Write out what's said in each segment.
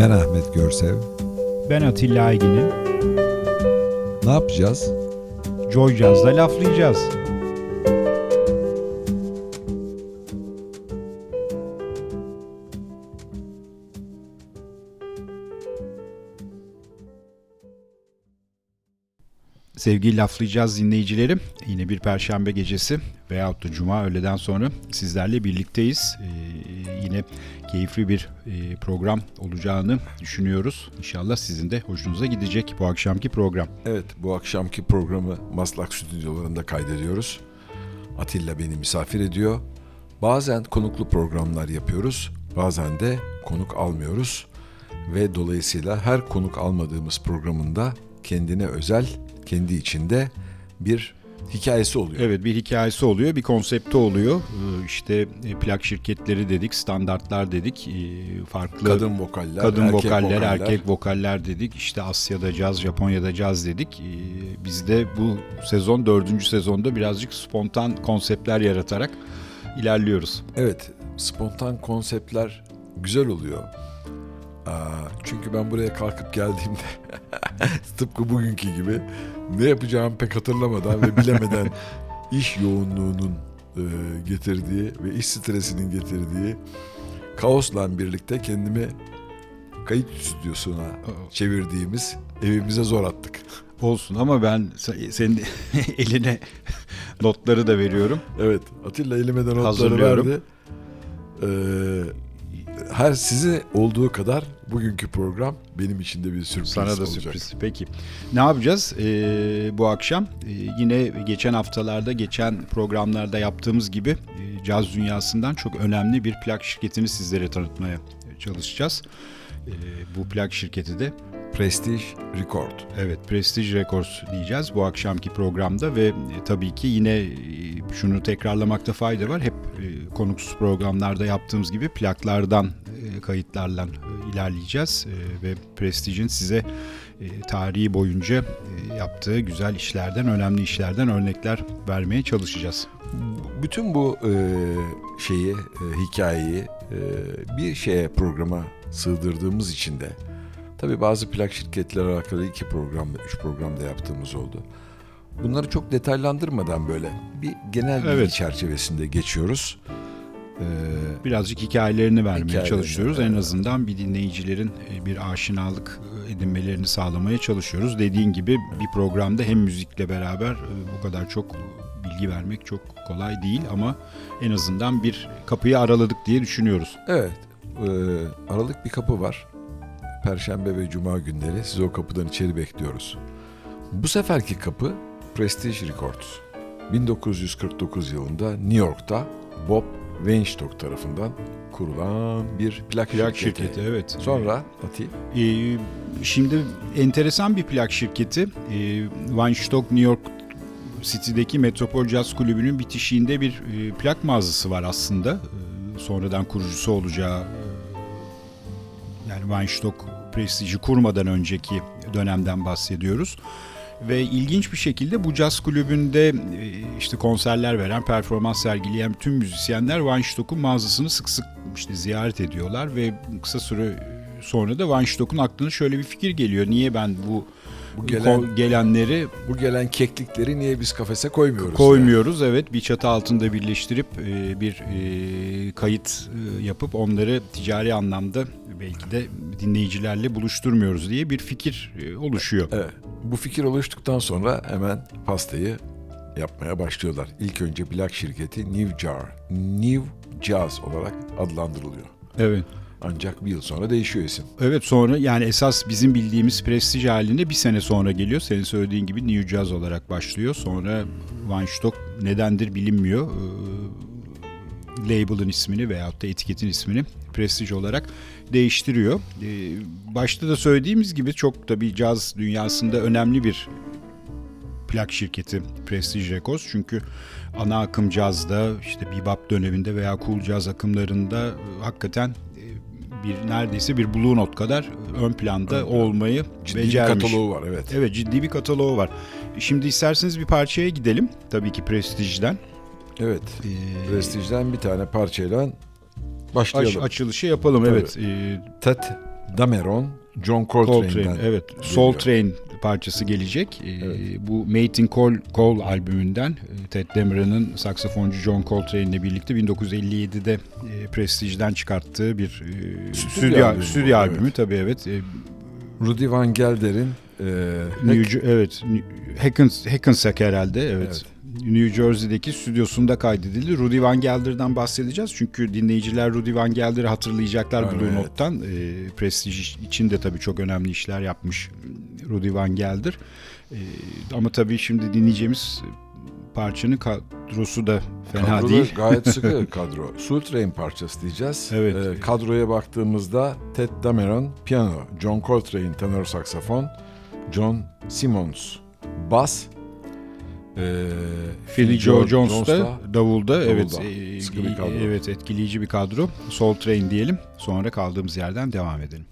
Ben Ahmet Görsev. Ben Atilla Aygin'im. Ne yapacağız? Joy Jazz'da laflayacağız. Sevgili laflayacağız dinleyicilerim. Yine bir perşembe gecesi veyahut da cuma öğleden sonra sizlerle birlikteyiz. Ee, yine keyifli bir e, program olacağını düşünüyoruz. İnşallah sizin de hoşunuza gidecek bu akşamki program. Evet bu akşamki programı Maslak stüdyolarında kaydediyoruz. Atilla beni misafir ediyor. Bazen konuklu programlar yapıyoruz. Bazen de konuk almıyoruz. Ve dolayısıyla her konuk almadığımız programında kendine özel kendi içinde bir hikayesi oluyor. Evet bir hikayesi oluyor, bir konsepti oluyor. Ee, işte e, plak şirketleri dedik, standartlar dedik, e, farklı kadın vokaller, kadın erkek vokaller, vokaller. erkek vokaller dedik. İşte Asya'da caz, Japonya'da caz dedik. Ee, Biz de bu sezon dördüncü sezonda birazcık spontan konseptler yaratarak ilerliyoruz. Evet, spontan konseptler güzel oluyor. Aa, çünkü ben buraya kalkıp geldiğimde tıpkı bugünkü gibi ne yapacağımı pek hatırlamadan ve bilemeden iş yoğunluğunun e, getirdiği ve iş stresinin getirdiği kaosla birlikte kendimi kayıt stüdyosuna çevirdiğimiz evimize zor attık. Olsun ama ben se- senin eline notları da veriyorum. Evet, Atilla elime de notları verdi. Ee, her size olduğu kadar bugünkü program benim için de bir sürpriz Sana da olacak. sürpriz. Peki. Ne yapacağız ee, bu akşam? Ee, yine geçen haftalarda, geçen programlarda yaptığımız gibi e, caz dünyasından çok önemli bir plak şirketini sizlere tanıtmaya çalışacağız. Ee, bu plak şirketi de Prestige Record. Evet, Prestige Records diyeceğiz bu akşamki programda ve e, tabii ki yine e, şunu tekrarlamakta fayda var. Hep e, konuksuz programlarda yaptığımız gibi plaklardan, kayıtlarla ilerleyeceğiz ve Prestige'in size tarihi boyunca yaptığı güzel işlerden, önemli işlerden örnekler vermeye çalışacağız. Bütün bu şeyi, hikayeyi bir şeye programa sığdırdığımız için de tabii bazı plak şirketleri alakalı iki programda, üç programda yaptığımız oldu. Bunları çok detaylandırmadan böyle bir genel bilgi Evet. çerçevesinde geçiyoruz. Ee, Birazcık hikayelerini vermeye Hikayelerini, çalışıyoruz. En evet. azından bir dinleyicilerin e, bir aşinalık edinmelerini sağlamaya çalışıyoruz. Dediğin gibi bir programda hem müzikle beraber e, bu kadar çok bilgi vermek çok kolay değil ama en azından bir kapıyı araladık diye düşünüyoruz. Evet, e, aralık bir kapı var. Perşembe ve Cuma günleri sizi o kapıdan içeri bekliyoruz. Bu seferki kapı Prestige Records. 1949 yılında New York'ta Bob Weinstock tarafından kurulan bir plak, Plak şirketi. şirketi evet. Sonra Ati, Ee, şimdi enteresan bir plak şirketi. Ee, Weinstock New York City'deki Metropol Jazz Kulübü'nün bitişiğinde bir e, plak mağazası var aslında. Ee, sonradan kurucusu olacağı yani Weinstock Prestige'i kurmadan önceki dönemden bahsediyoruz. Ve ilginç bir şekilde bu caz kulübünde e, işte konserler veren, performans sergileyen tüm müzisyenler Weinstock'un mağazasını sık sık işte ziyaret ediyorlar ve kısa süre sonra da Weinstock'un aklına şöyle bir fikir geliyor. Niye ben bu, bu gelen, gelenleri bu gelen keklikleri niye biz kafese koymuyoruz? koymuyoruz? Evet bir çatı altında birleştirip e, bir e, kayıt e, yapıp onları ticari anlamda belki de dinleyicilerle buluşturmuyoruz diye bir fikir oluşuyor. Evet, bu fikir oluştuktan sonra hemen pastayı yapmaya başlıyorlar. İlk önce plak şirketi New Jar, New Jazz olarak adlandırılıyor. Evet. Ancak bir yıl sonra değişiyor isim. Evet sonra yani esas bizim bildiğimiz prestij halinde bir sene sonra geliyor. Senin söylediğin gibi New Jazz olarak başlıyor. Sonra Weinstock nedendir bilinmiyor. Ee, label'ın ismini veyahut da etiketin ismini prestij olarak değiştiriyor. Ee, başta da söylediğimiz gibi çok tabii caz dünyasında önemli bir plak şirketi Prestige Records. Çünkü ana akım cazda işte bebop döneminde veya cool caz akımlarında e, hakikaten bir neredeyse bir Blue Note kadar ön planda Ön plan. olmayı Ciddi bir becermiş. kataloğu var evet. Evet ciddi bir kataloğu var. Şimdi isterseniz bir parçaya gidelim. Tabii ki Prestige'den. Evet. Ee, Prestige'den bir tane parçayla aç- başlayalım. açılışı yapalım Tabii. evet. Ee, Ted Dameron, John Coltrane'den. Coltrane, evet. Soul Train parçası gelecek. Ee, Evet. Bu Made in Cole, Cole albümünden e, Ted Dameron'ın saksafoncu John Coltrane ile birlikte 1957'de e, Prestige'den çıkarttığı bir e, Stüdyo stüdyo, albümü stüdyo, albümü evet. tabii evet. Rudy Van Gelder'in e, New, Hack- evet Hackens, Hackensack herhalde evet. Evet. New Jersey'deki stüdyosunda kaydedildi. Rudy Van Gelder'dan bahsedeceğiz. Çünkü dinleyiciler Rudy Van Gelder'i hatırlayacaklar Evet. Blue Note'dan. E, Prestige için de tabii çok önemli işler yapmış Rudy Van Gelder. E, ama tabii şimdi dinleyeceğimiz parçanın kadrosu da fena kadro da değil. gayet sıkı kadro. Soul Train parçası diyeceğiz. Evet. E, kadroya baktığımızda Ted Dameron piyano, John Coltrane tenor saksafon, John Simmons bas, e, Philly Joe Jones Jones da davulda, evet Davulda. e, bir kadro. evet etkileyici bir kadro. Soul Train diyelim. Sonra kaldığımız yerden devam edelim.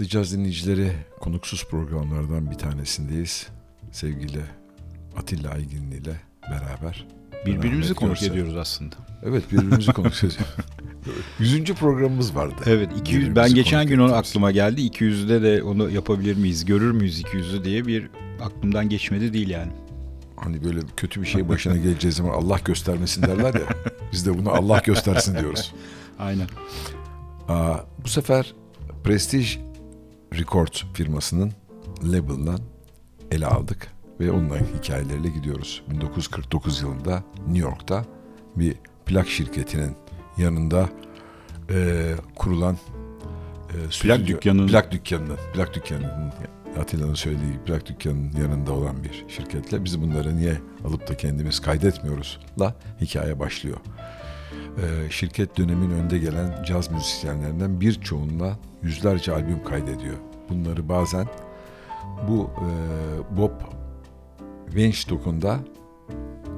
Laflayacağız dinleyicileri konuksuz programlardan bir tanesindeyiz. Sevgili Atilla Ayginli ile beraber. Birbirimizi konuk Görsel. ediyoruz aslında. Evet birbirimizi konuk ediyoruz. Yüzüncü programımız vardı. Evet 200 ben geçen gün onu aklıma geldi. 200'de de onu yapabilir miyiz? Görür müyüz 200'ü diye bir aklımdan geçmedi değil yani. Hani böyle kötü bir şey başına geleceği zaman Allah göstermesin derler ya. Biz de bunu Allah göstersin diyoruz. Aynen. Aa, bu sefer Prestige Record firmasının label'ından ele aldık ve onların hikayeleriyle gidiyoruz. 1949 yılında New York'ta bir plak şirketinin yanında e, kurulan e, stüdyo- dükkanının- plak dükkanının plak dükkanının Atilla'nın söylediği plak dükkanının yanında olan bir şirketle biz bunları niye alıp da kendimiz kaydetmiyoruz la hikaye başlıyor. Ee, şirket dönemin önde gelen caz müzisyenlerinden birçoğunla yüzlerce albüm kaydediyor. Bunları bazen bu e, Bob Weinstock'un da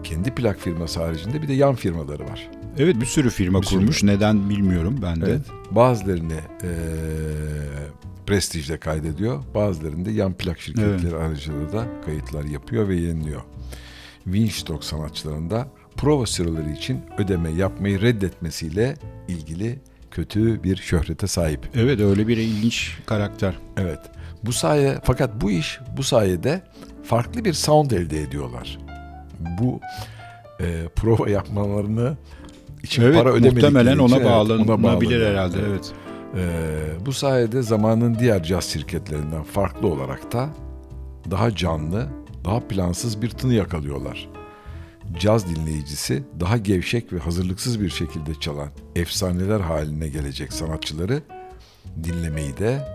kendi plak firması haricinde bir de yan firmaları var. Evet bir sürü firma Bir sürü. kurmuş. Neden bilmiyorum ben de. Evet. Bazılarını e, Prestige'de kaydediyor. Bazılarını da yan plak şirketleri aracılığıyla da kayıtlar yapıyor ve yayınlıyor. Winstock sanatçılarında prova sıraları için ödeme yapmayı reddetmesiyle ilgili kötü bir şöhrete sahip. Evet öyle bir ilginç karakter. Evet. Bu saye fakat bu iş bu sayede farklı bir sound elde ediyorlar. Bu e, prova yapmalarını için evet para ödemedikleri muhtemelen için, ona evet, bağlanabilir bağlanıyor. herhalde evet. Ee, bu sayede zamanın diğer caz şirketlerinden farklı olarak da daha canlı, daha plansız bir tını yakalıyorlar. Caz dinleyicisi daha gevşek ve hazırlıksız bir şekilde çalan efsaneler haline gelecek sanatçıları dinlemeyi de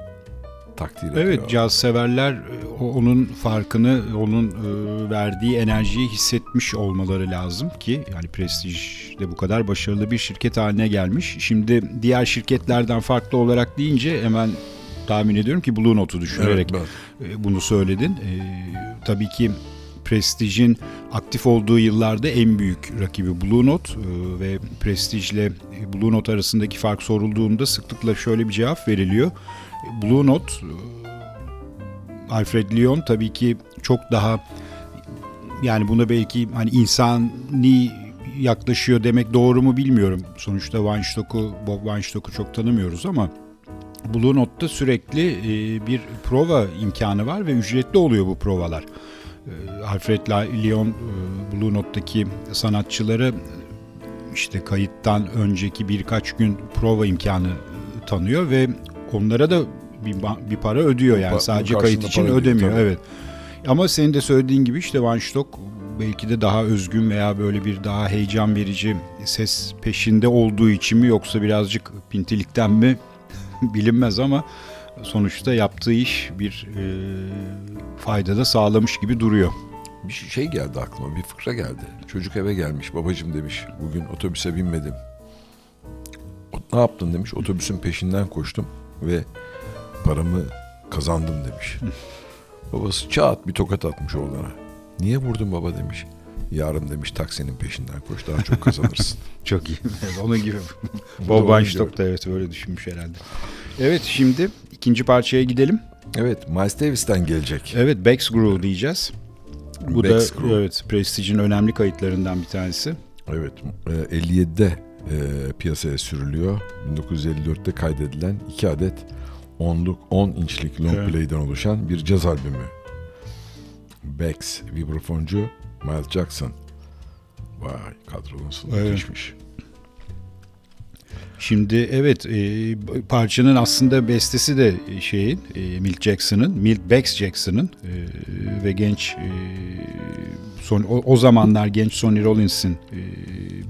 takdir ediyor. Evet caz severler e, onun farkını, onun e, verdiği enerjiyi hissetmiş olmaları lazım ki yani Prestige de bu kadar başarılı bir şirket haline gelmiş. Şimdi diğer şirketlerden farklı olarak deyince hemen tahmin ediyorum ki Blue Note'u düşünerek Evet, e, bunu söyledin. Tabii ki Prestige'in aktif olduğu yıllarda en büyük rakibi Blue Note e, ve Prestige ile Blue Note arasındaki fark sorulduğunda sıklıkla şöyle bir cevap veriliyor. Blue Note e, Alfred Lyon tabii ki çok daha yani buna belki hani insani yaklaşıyor demek doğru mu bilmiyorum. Sonuçta Weinstock'u, Bob Weinstock'u çok tanımıyoruz ama Blue Note'da sürekli e, bir prova imkanı var ve ücretli oluyor bu provalar. E, Alfred Lyon e, Blue Note'daki sanatçıları işte kayıttan önceki birkaç gün prova imkanı tanıyor ve onlara da bir, bir para ödüyor yani sadece kayıt için ödemiyor tabii. evet. Ama senin de söylediğin gibi işte Van Stock belki de daha özgün veya böyle bir daha heyecan verici ses peşinde olduğu için mi yoksa birazcık pintilikten mi bilinmez ama sonuçta yaptığı iş bir e, fayda da sağlamış gibi duruyor. Bir şey geldi aklıma, bir fıkra geldi. Çocuk eve gelmiş, babacım demiş, bugün otobüse binmedim. Ne yaptın demiş, otobüsün peşinden koştum ve paramı kazandım demiş. Babası çat bir tokat atmış oğlana. Niye vurdun baba demiş. Yarın demiş taksinin peşinden koş, daha çok kazanırsın. Çok iyi. Onun gibi. Bob Weinstock da evet öyle düşünmüş herhalde. Evet şimdi ikinci parçaya gidelim. Evet, Miles Davis'ten gelecek. Evet Beck's Groove diyeceğiz. Bu Beck's da Groove. evet Prestige'in önemli kayıtlarından bir tanesi. Evet, e, 57'de e, piyasaya sürülüyor. 1954'te kaydedilen iki adet 10'luk 10 inçlik long Evet. play'den oluşan bir caz albümü. Bex vibrafoncu Miles Jackson. Vay kadro nasıl Evet. müthişmiş. Şimdi evet e, parçanın aslında bestesi de şeyin e, Milt Jackson'ın, Milt Bex Jackson'ın e, ve genç e, son, o, o zamanlar genç Sonny Rollins'in e,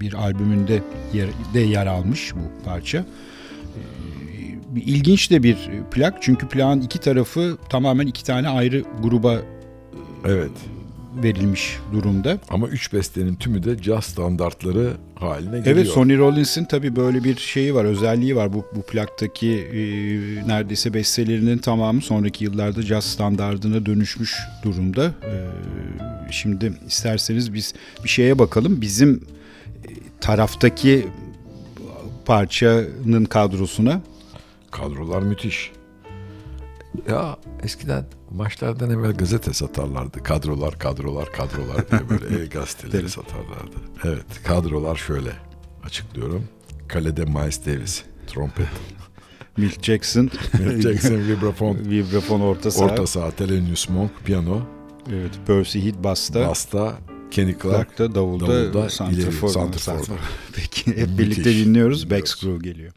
bir albümünde yer, de yer almış bu parça. E, ilginç de bir plak çünkü plağın iki tarafı tamamen iki tane ayrı gruba Evet. Verilmiş durumda. Ama üç bestenin tümü de caz standartları haline geliyor. Evet Sonny Rollins'in tabii böyle bir şeyi var, özelliği var. Bu, bu plaktaki e, neredeyse bestelerinin tamamı sonraki yıllarda caz standardına dönüşmüş durumda. E, şimdi isterseniz biz bir şeye bakalım. Bizim e, taraftaki parçanın kadrosuna. Kadrolar müthiş. Ya eskiden maçlardan evvel gazete satarlardı. Kadrolar, kadrolar, kadrolar diye böyle el gazeteleri Evet. satarlardı. Evet, kadrolar şöyle. Açıklıyorum. Kalede Miles Davis, trompet. Milt Jackson, Milt Jackson, vibrafon, vibrafon orta saha. orta saha, Thelonious Monk, piyano, Evet, Percy Heath basta. basta, Kenny Clark, Clark da davulda, davulda, santrfor. santrfor. Peki hep birlikte dinliyoruz. Dinliyoruz. Backscrew geliyor.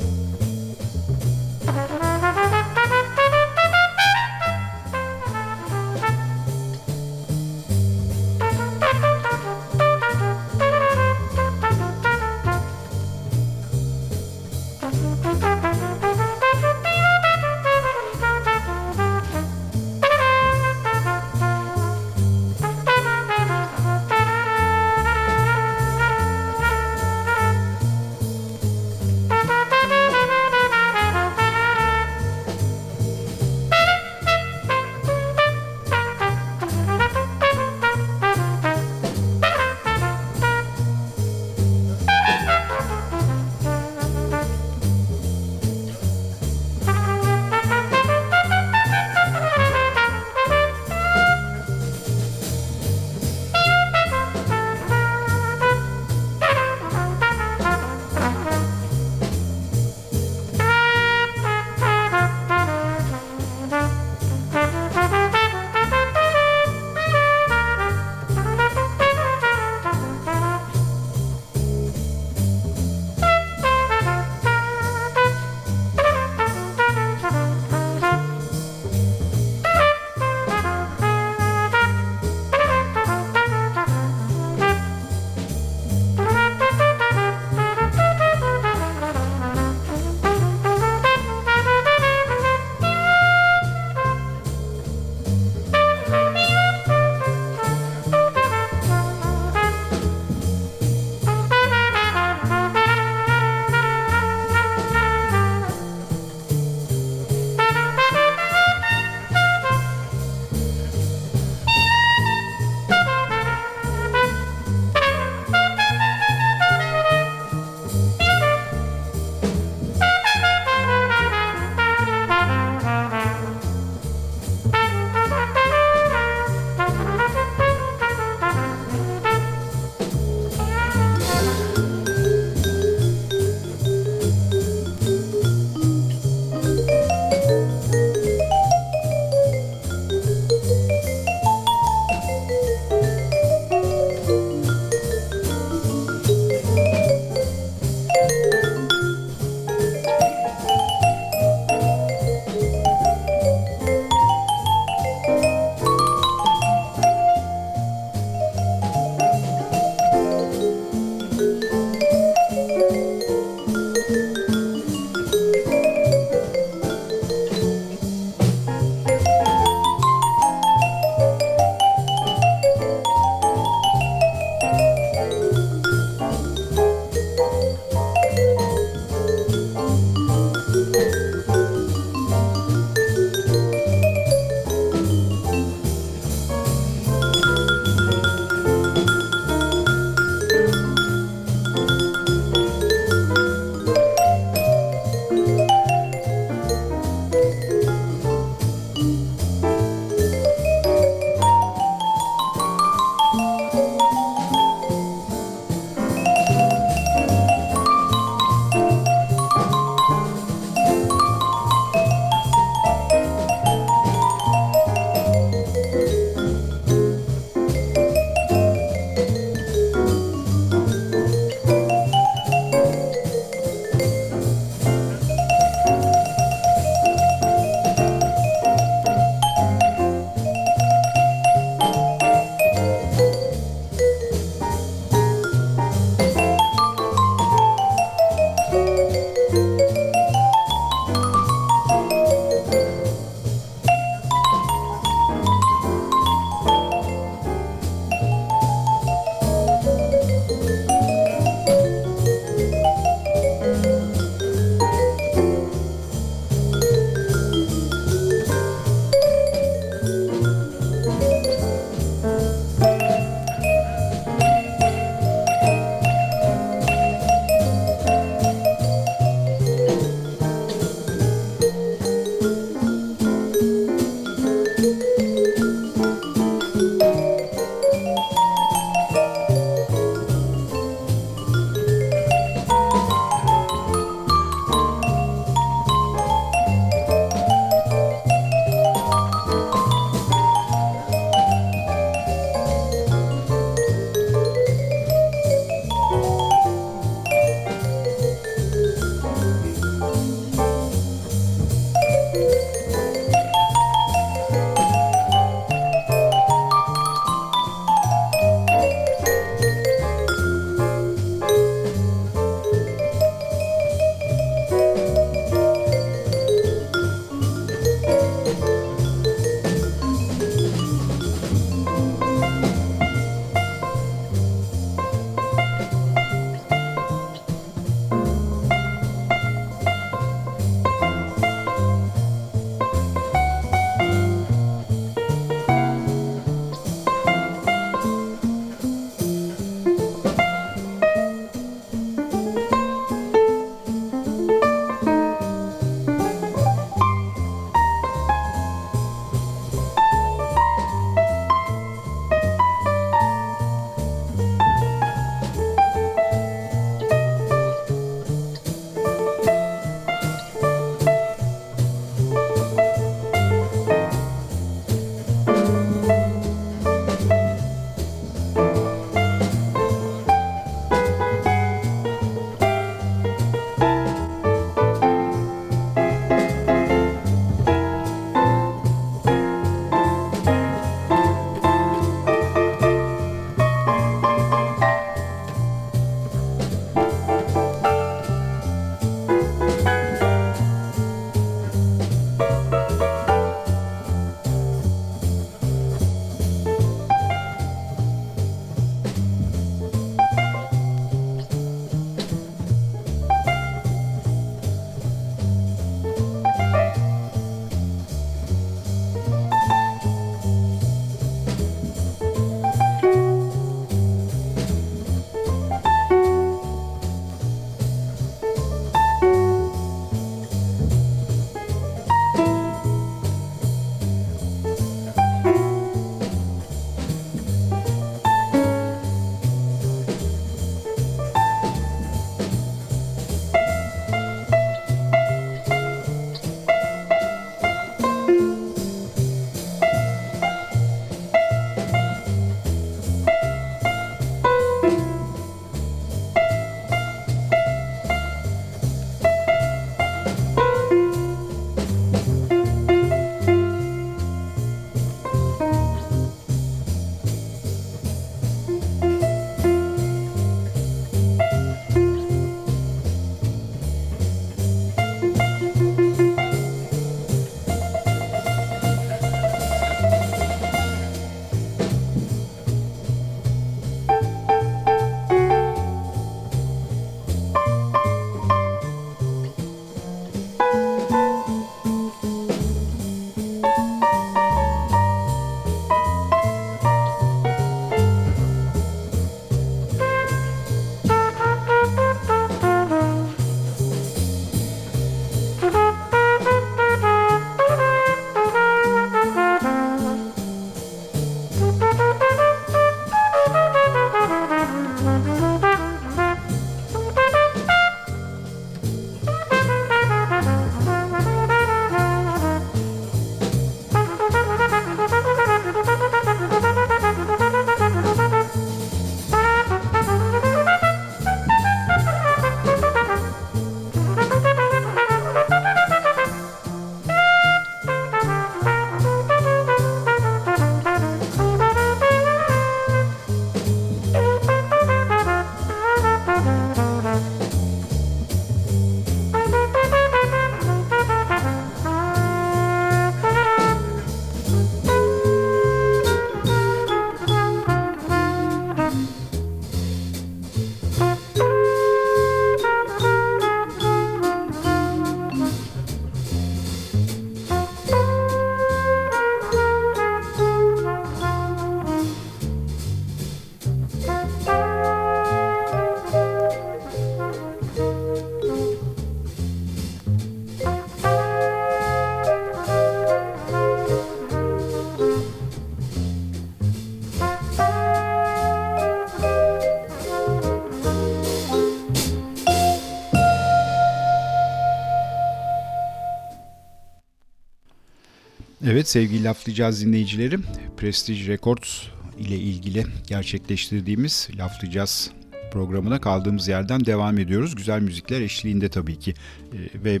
Evet sevgili laflayacağız dinleyicilerim. Prestige Records ile ilgili gerçekleştirdiğimiz laflayacağız programına kaldığımız yerden devam ediyoruz. Güzel müzikler eşliğinde tabii ki e, ve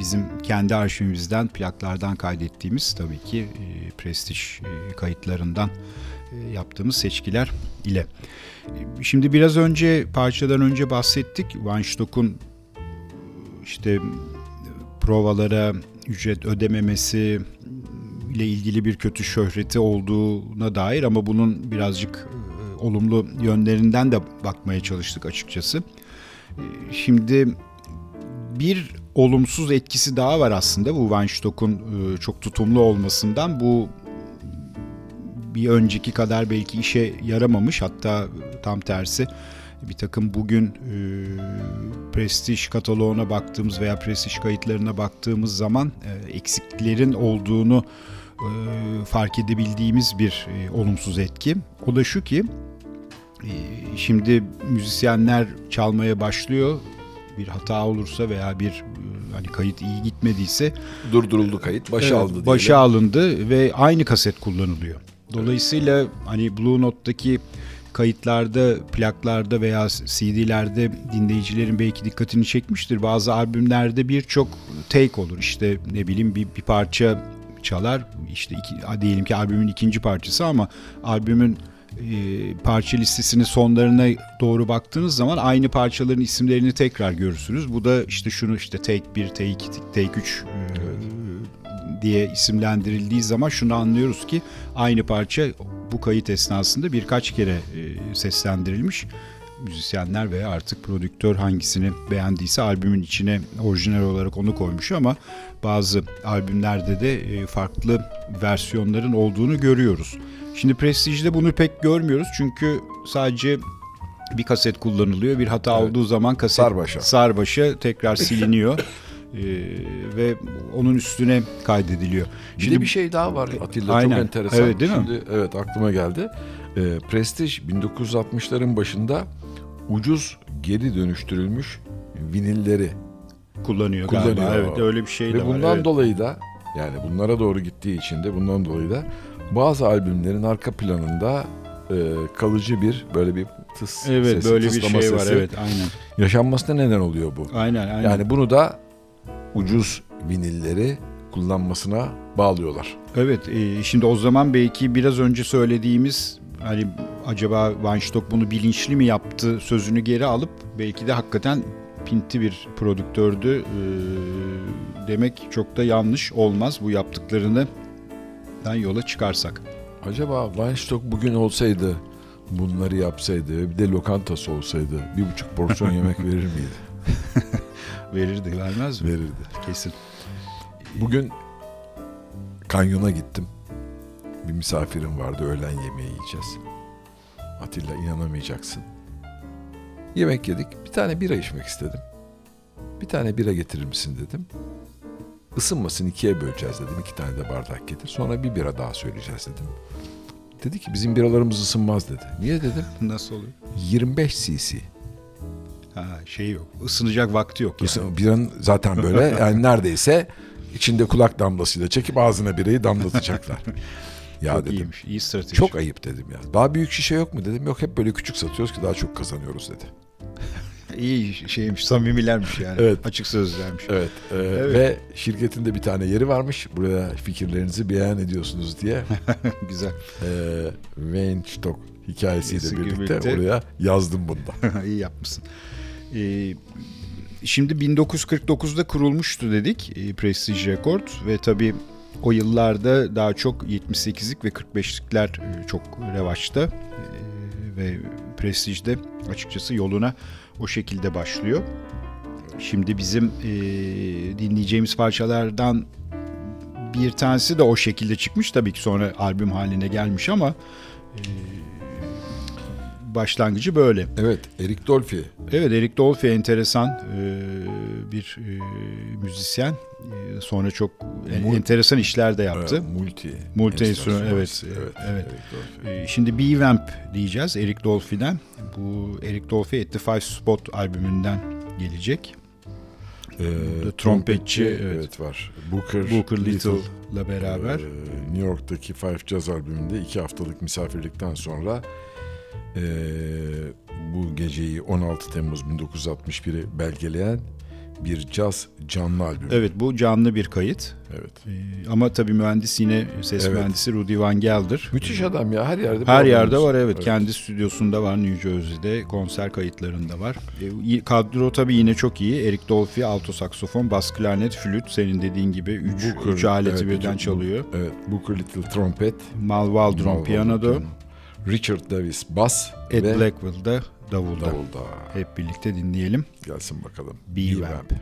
bizim kendi arşivimizden plaklardan kaydettiğimiz tabii ki e, Prestige e, kayıtlarından e, yaptığımız seçkiler ile. Şimdi biraz önce parçadan önce bahsettik. Weinstock'un işte provalara ücret ödememesi ile ilgili bir kötü şöhreti olduğuna dair ama bunun birazcık e, olumlu yönlerinden de bakmaya çalıştık açıkçası. E, şimdi bir olumsuz etkisi daha var aslında bu Weinstock'un e, çok tutumlu olmasından. Bu bir önceki kadar belki işe yaramamış hatta tam tersi bir takım bugün e, prestij kataloğuna baktığımız veya prestij kayıtlarına baktığımız zaman e, eksiklerin olduğunu e, fark edebildiğimiz bir e, olumsuz etki. O da şu ki e, şimdi müzisyenler çalmaya başlıyor. Bir hata olursa veya bir hani kayıt iyi gitmediyse durduruldu kayıt, başa evet, aldı diyelim. Başa alındı ve aynı kaset kullanılıyor. Dolayısıyla hani Blue Note'daki kayıtlarda, plaklarda veya CD'lerde dinleyicilerin belki dikkatini çekmiştir. Bazı albümlerde birçok take olur. İşte ne bileyim bir, bir parça çalar. İşte iki, diyelim ki albümün ikinci parçası ama albümün e, parça listesinin sonlarına doğru baktığınız zaman aynı parçaların isimlerini tekrar görürsünüz. Bu da işte şunu işte take 1, take 2, take 3 e, diye isimlendirildiği zaman şunu anlıyoruz ki aynı parça bu kayıt esnasında birkaç kere e, seslendirilmiş. Müzisyenler veya artık prodüktör hangisini beğendiyse albümün içine orijinal olarak onu koymuş ama bazı albümlerde de e, farklı versiyonların olduğunu görüyoruz. Şimdi Prestige'de bunu pek görmüyoruz çünkü sadece bir kaset kullanılıyor. Bir hata evet. olduğu zaman kaset sarbaşa, sarbaşa tekrar siliniyor. Ee, ve onun üstüne kaydediliyor. Bir Şimdi bir şey daha var Atilla aynen. çok enteresan. Evet değil mi? Şimdi evet aklıma geldi. Ee, Prestige 1960'ların başında ucuz geri dönüştürülmüş vinilleri kullanıyor, kullanıyor galiba. Evet öyle bir şey ve de var. Ve bundan evet. dolayı da yani bunlara doğru gittiği için de bundan dolayı da bazı albümlerin arka planında e, kalıcı bir böyle bir tıs evet, sesi, böyle bir şey var evet aynen. Yaşanmasına neden oluyor bu. Aynen aynen. Yani bunu da ucuz vinilleri kullanmasına bağlıyorlar. Evet, e, şimdi o zaman belki biraz önce söylediğimiz hani acaba Weinstock bunu bilinçli mi yaptı sözünü geri alıp belki de hakikaten pinti bir prodüktördü e, demek çok da yanlış olmaz bu yaptıklarını yola çıkarsak. Acaba Weinstock bugün olsaydı bunları yapsaydı bir de lokantası olsaydı bir buçuk porsiyon yemek verir miydi? Verirdi, vermez mi? Verirdi. Kesin. Bugün kanyona gittim. Bir misafirim vardı, öğlen yemeği yiyeceğiz. Atilla inanamayacaksın. Yemek yedik, bir tane bira içmek istedim. Bir tane bira getirir misin dedim. Isınmasın ikiye böleceğiz dedim. İki tane de bardak getir. Sonra bir bira daha söyleyeceğiz dedim. Dedi ki bizim biralarımız ısınmaz dedi. Niye dedim? Nasıl oluyor? 25 cc. Ha, şey yok. Isınacak vakti yok. Yani. Isın, biranın zaten böyle yani neredeyse içinde kulak damlasıyla çekip ağzına birayı damlatacaklar. ya çok dedim. iyiymiş. İyi strateji. Çok ayıp dedim ya. Daha büyük şişe yok mu dedim. Yok hep böyle küçük satıyoruz ki daha çok kazanıyoruz dedi. İyi şeymiş, samimilermiş yani. Evet. Açık sözlermiş. Evet, e, evet. Ve şirketinde bir tane yeri varmış. Buraya fikirlerinizi beyan ediyorsunuz diye. Güzel. E, Wayne Stock hikayesiyle birlikte, birlikte oraya yazdım bunda. İyi yapmışsın. Ee, şimdi 1949'da kurulmuştu dedik e, Prestige Record ve tabii o yıllarda daha çok 78'lik ve 45'likler e, çok revaçta e, ve Prestige'de açıkçası yoluna o şekilde başlıyor. Şimdi bizim e, dinleyeceğimiz parçalardan bir tanesi de o şekilde çıkmış. Tabii ki sonra albüm haline gelmiş ama başlangıcı böyle. Evet, Eric Dolphy. Evet, Eric Dolphy enteresan e, bir e, müzisyen. E, sonra çok Mul- enteresan işler de yaptı. Evet, multi. Multi enstrüman, evet. Evet. evet. E, şimdi B-Vamp diyeceğiz Eric Dolphy'den. Bu Eric Dolphy at the Five Spot albümünden gelecek. Ee, trompetçi, evet. evet. var. Booker, Booker Little'la beraber. Ee, New York'taki Five Jazz albümünde iki haftalık misafirlikten sonra ee, bu geceyi 16 Temmuz 1961'i belgeleyen bir caz canlı albüm. Evet bu canlı bir kayıt. Evet. Ee, ama tabii mühendis yine ses Evet. mühendisi Rudy Van Gelder. Müthiş adam ya her yerde. Her yerde var evet. Kendi stüdyosunda var New Jersey'de. Konser kayıtlarında var. E, kadro tabii yine çok iyi. Eric Dolphy alto saksofon, bas klarnet, flüt senin dediğin gibi 3 Booker, üç aleti evet, birden çalıyor. Evet. Booker Little trompet. Mal Waldron Mal piyanoda, Waldron, Richard Davis bas Ed ve Blackwell da davulda. davulda. Hep birlikte dinleyelim. Gelsin bakalım. B-Vamp.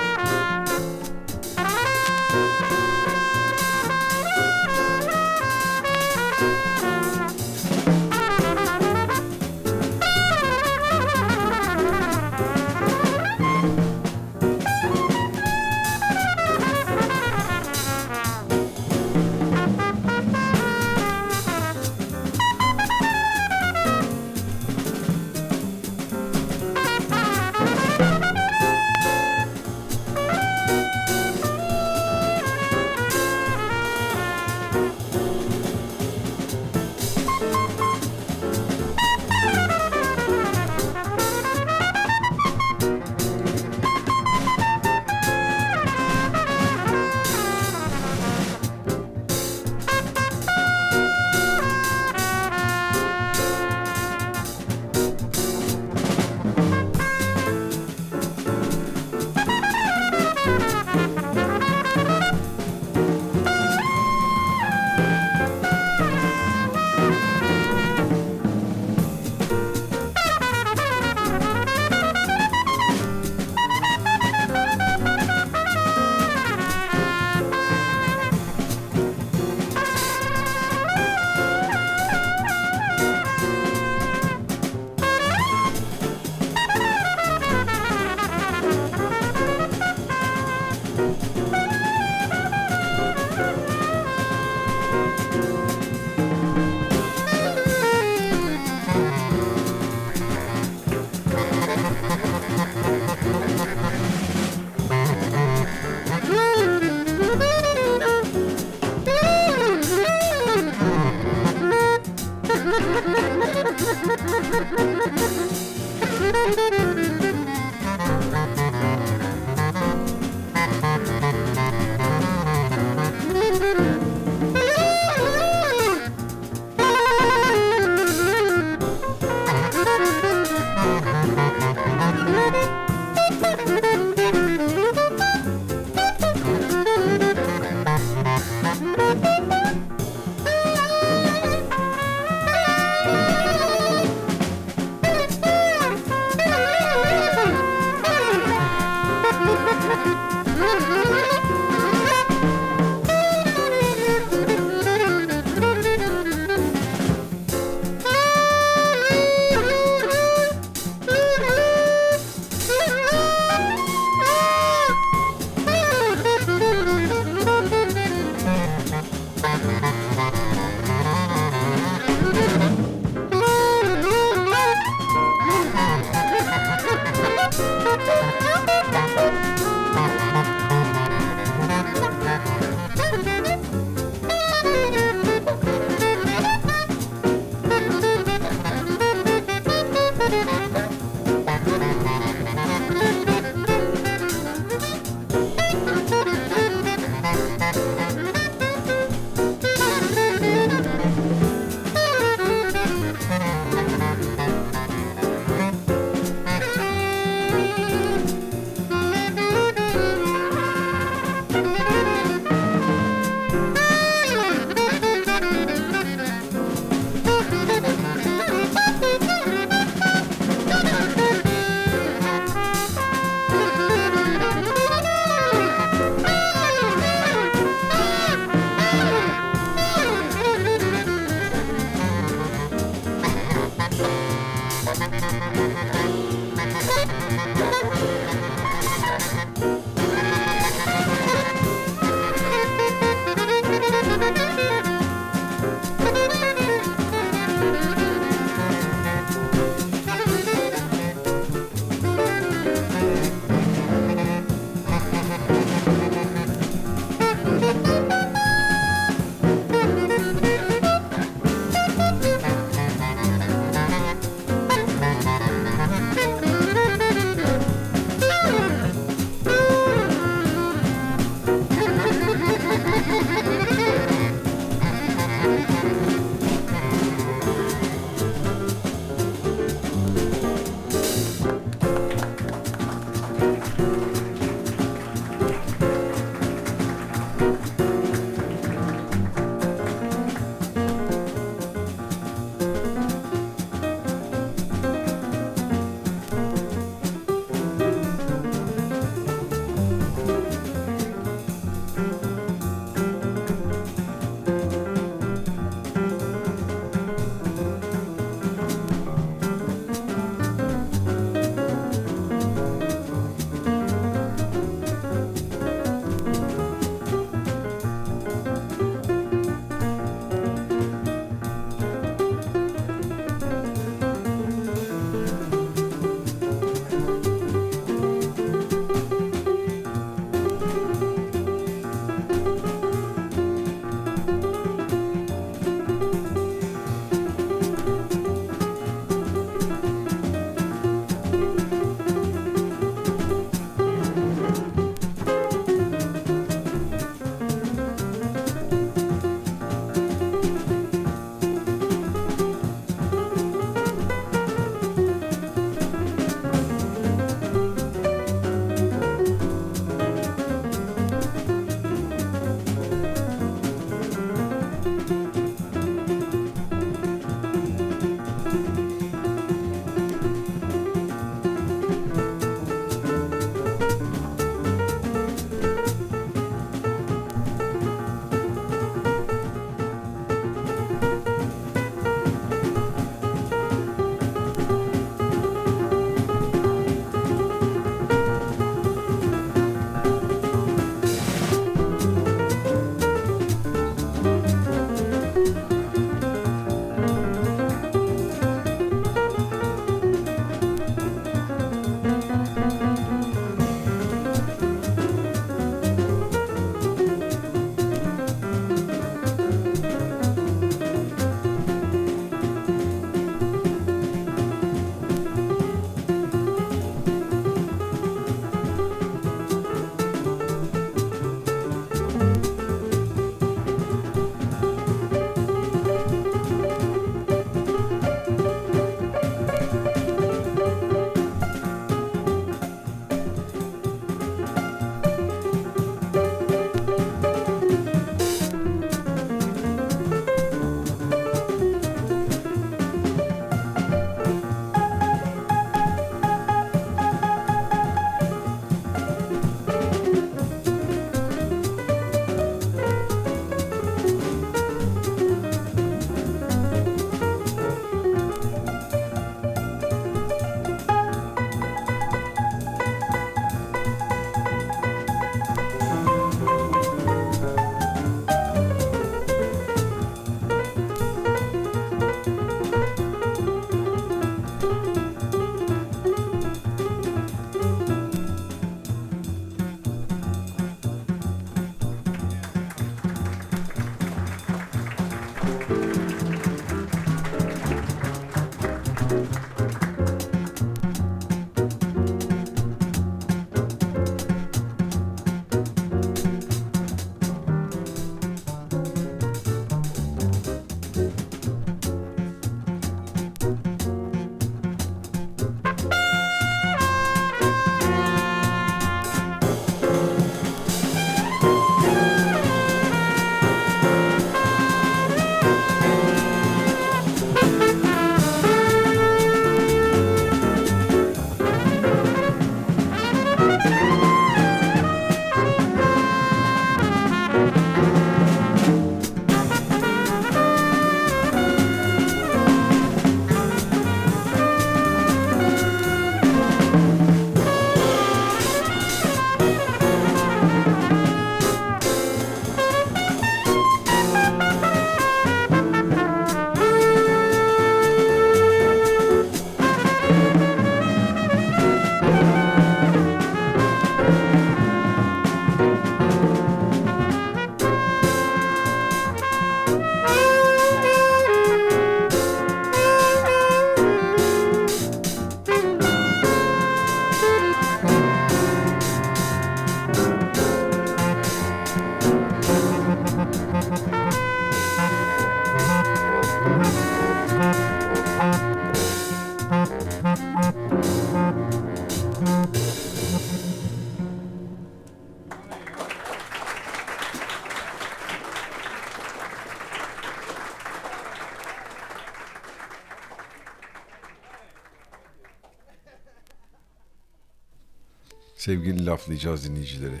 Sevgili laflayacağız dinleyicileri.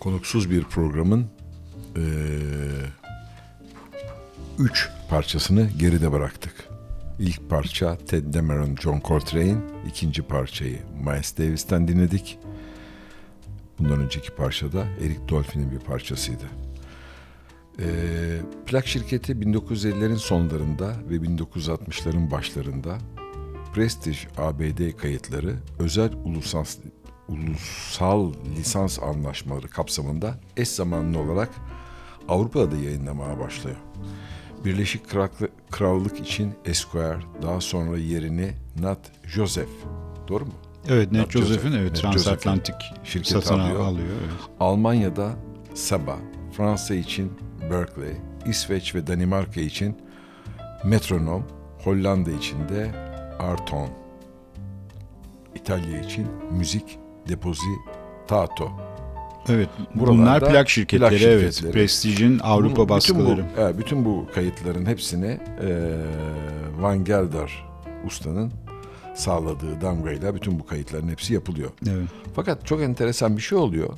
Konuksuz bir programın eee, üç parçasını geride bıraktık. İlk parça Ted Dameron, John Coltrane. ikinci parçayı Miles Davis'ten dinledik. Bundan önceki parçada Eric Dolphy'nin bir parçasıydı. Ee, plak şirketi 1950'lerin sonlarında ve 1960'ların başlarında Prestige ABD kayıtları özel ulusal, ulusal lisans anlaşmaları kapsamında eş zamanlı olarak Avrupa'da da yayınlamaya başlıyor. Birleşik Krallık- için Esquire daha sonra yerini Nat Joseph doğru mu? Evet, Nat Joseph, Joseph'in evet Nat transatlantik şirketi satın alıyor. alıyor. evet. Almanya'da Saba, Fransa için Berkeley, İsveç ve Danimarka için Metronom, Hollanda için de Arton, İtalya için Müzik Depositato. Evet, Buralarda bunlar plak şirketleri, plak evet. şirketleri. Prestige'in Avrupa Bunu- baskıları. Bütün bu, evet, bütün bu kayıtların hepsini eee, Van Gelder ustanın sağladığı damgayla bütün bu kayıtların hepsi yapılıyor. Evet. Fakat çok enteresan bir şey oluyor.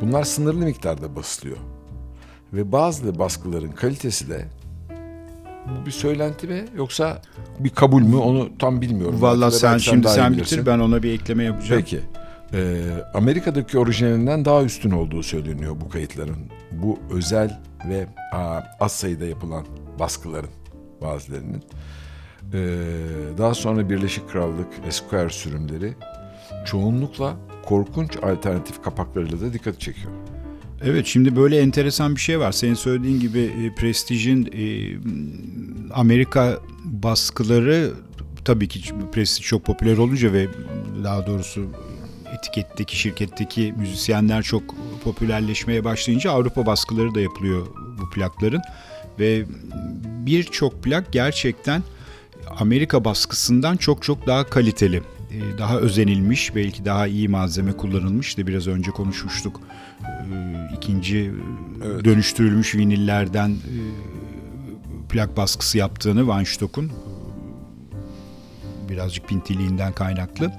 Bunlar sınırlı miktarda basılıyor. Ve bazı baskıların kalitesi de bu bir söylenti mi yoksa bir kabul mü onu tam bilmiyorum. De sen şimdi sen bilirsin. bitir ben ona bir ekleme yapacağım. Peki. Ee, Amerika'daki orijinalinden daha üstün olduğu söyleniyor bu kayıtların. Bu özel ve aa, az sayıda yapılan baskıların bazılarının. Ee, daha sonra Birleşik Krallık Esquire sürümleri çoğunlukla korkunç alternatif kapaklarıyla da dikkat çekiyor. Evet şimdi böyle enteresan bir şey var. Senin söylediğin gibi e, Prestige'in e, Amerika baskıları tabii ki Prestige çok popüler olunca ve daha doğrusu etiketteki şirketteki müzisyenler çok popülerleşmeye başlayınca Avrupa baskıları da yapılıyor bu plakların ve birçok plak gerçekten Amerika baskısından çok çok daha kaliteli, e, daha özenilmiş, belki daha iyi malzeme kullanılmış da biraz önce konuşmuştuk. E, ikinci Evet. dönüştürülmüş vinillerden e, plak baskısı yaptığını Van Stock'un birazcık pintiliğinden kaynaklı.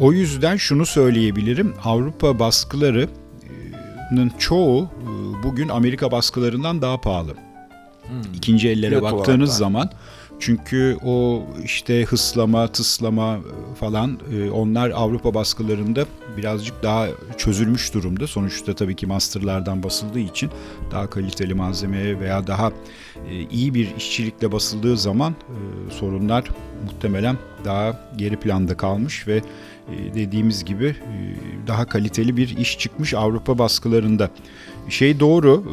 O yüzden şunu söyleyebilirim. Avrupa baskılarının çoğu e, bugün Amerika baskılarından daha pahalı. İkinci ellere Fiyat baktığınız zaman çünkü o işte hıslama, tıslama e, falan e, onlar Avrupa baskılarında birazcık daha çözülmüş durumda. Sonuçta tabii ki masterlardan basıldığı için daha kaliteli malzemeye veya daha iyi bir işçilikle basıldığı zaman sorunlar muhtemelen daha geri planda kalmış ve dediğimiz gibi e, daha kaliteli bir iş çıkmış Avrupa baskılarında. Şey doğru,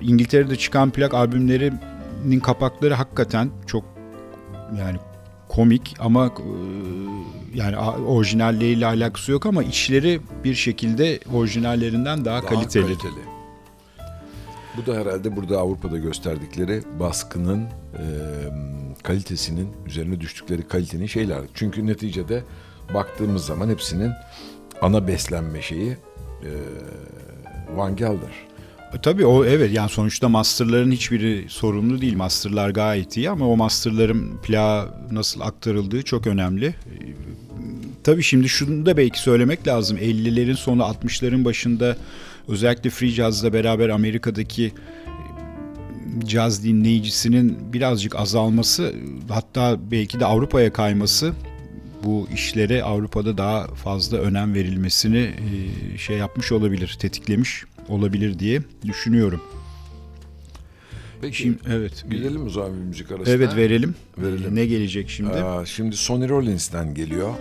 e, İngiltere'de çıkan plak albümlerinin kapakları hakikaten çok yani komik ama e, yani orijinalleriyle alakası yok ama içleri bir şekilde orijinallerinden daha, Daha kaliteli. Bu da herhalde burada Avrupa'da gösterdikleri baskının e, kalitesinin üzerine düştükleri kalitenin şeyler. Çünkü neticede baktığımız zaman hepsinin ana beslenme şeyi e, Van Gelder. E, Tabii o evet yani sonuçta masterların hiçbiri sorumlu değil. Masterlar gayet iyi ama o masterların plağa nasıl aktarıldığı çok önemli. E, Tabii şimdi şunu da belki söylemek lazım. 50'lerin sonu 60'ların başında özellikle free jazz'la beraber Amerika'daki e, caz dinleyicisinin birazcık azalması hatta belki de Avrupa'ya kayması bu işlere Avrupa'da daha fazla önem verilmesini e, şey yapmış olabilir, tetiklemiş olabilir diye düşünüyorum. Peki Şimdi evet. gidelim o zaman bir müzik arasına. Evet verelim. Verelim. Ne gelecek şimdi? Aa, şimdi Sonny Rollins'ten geliyor.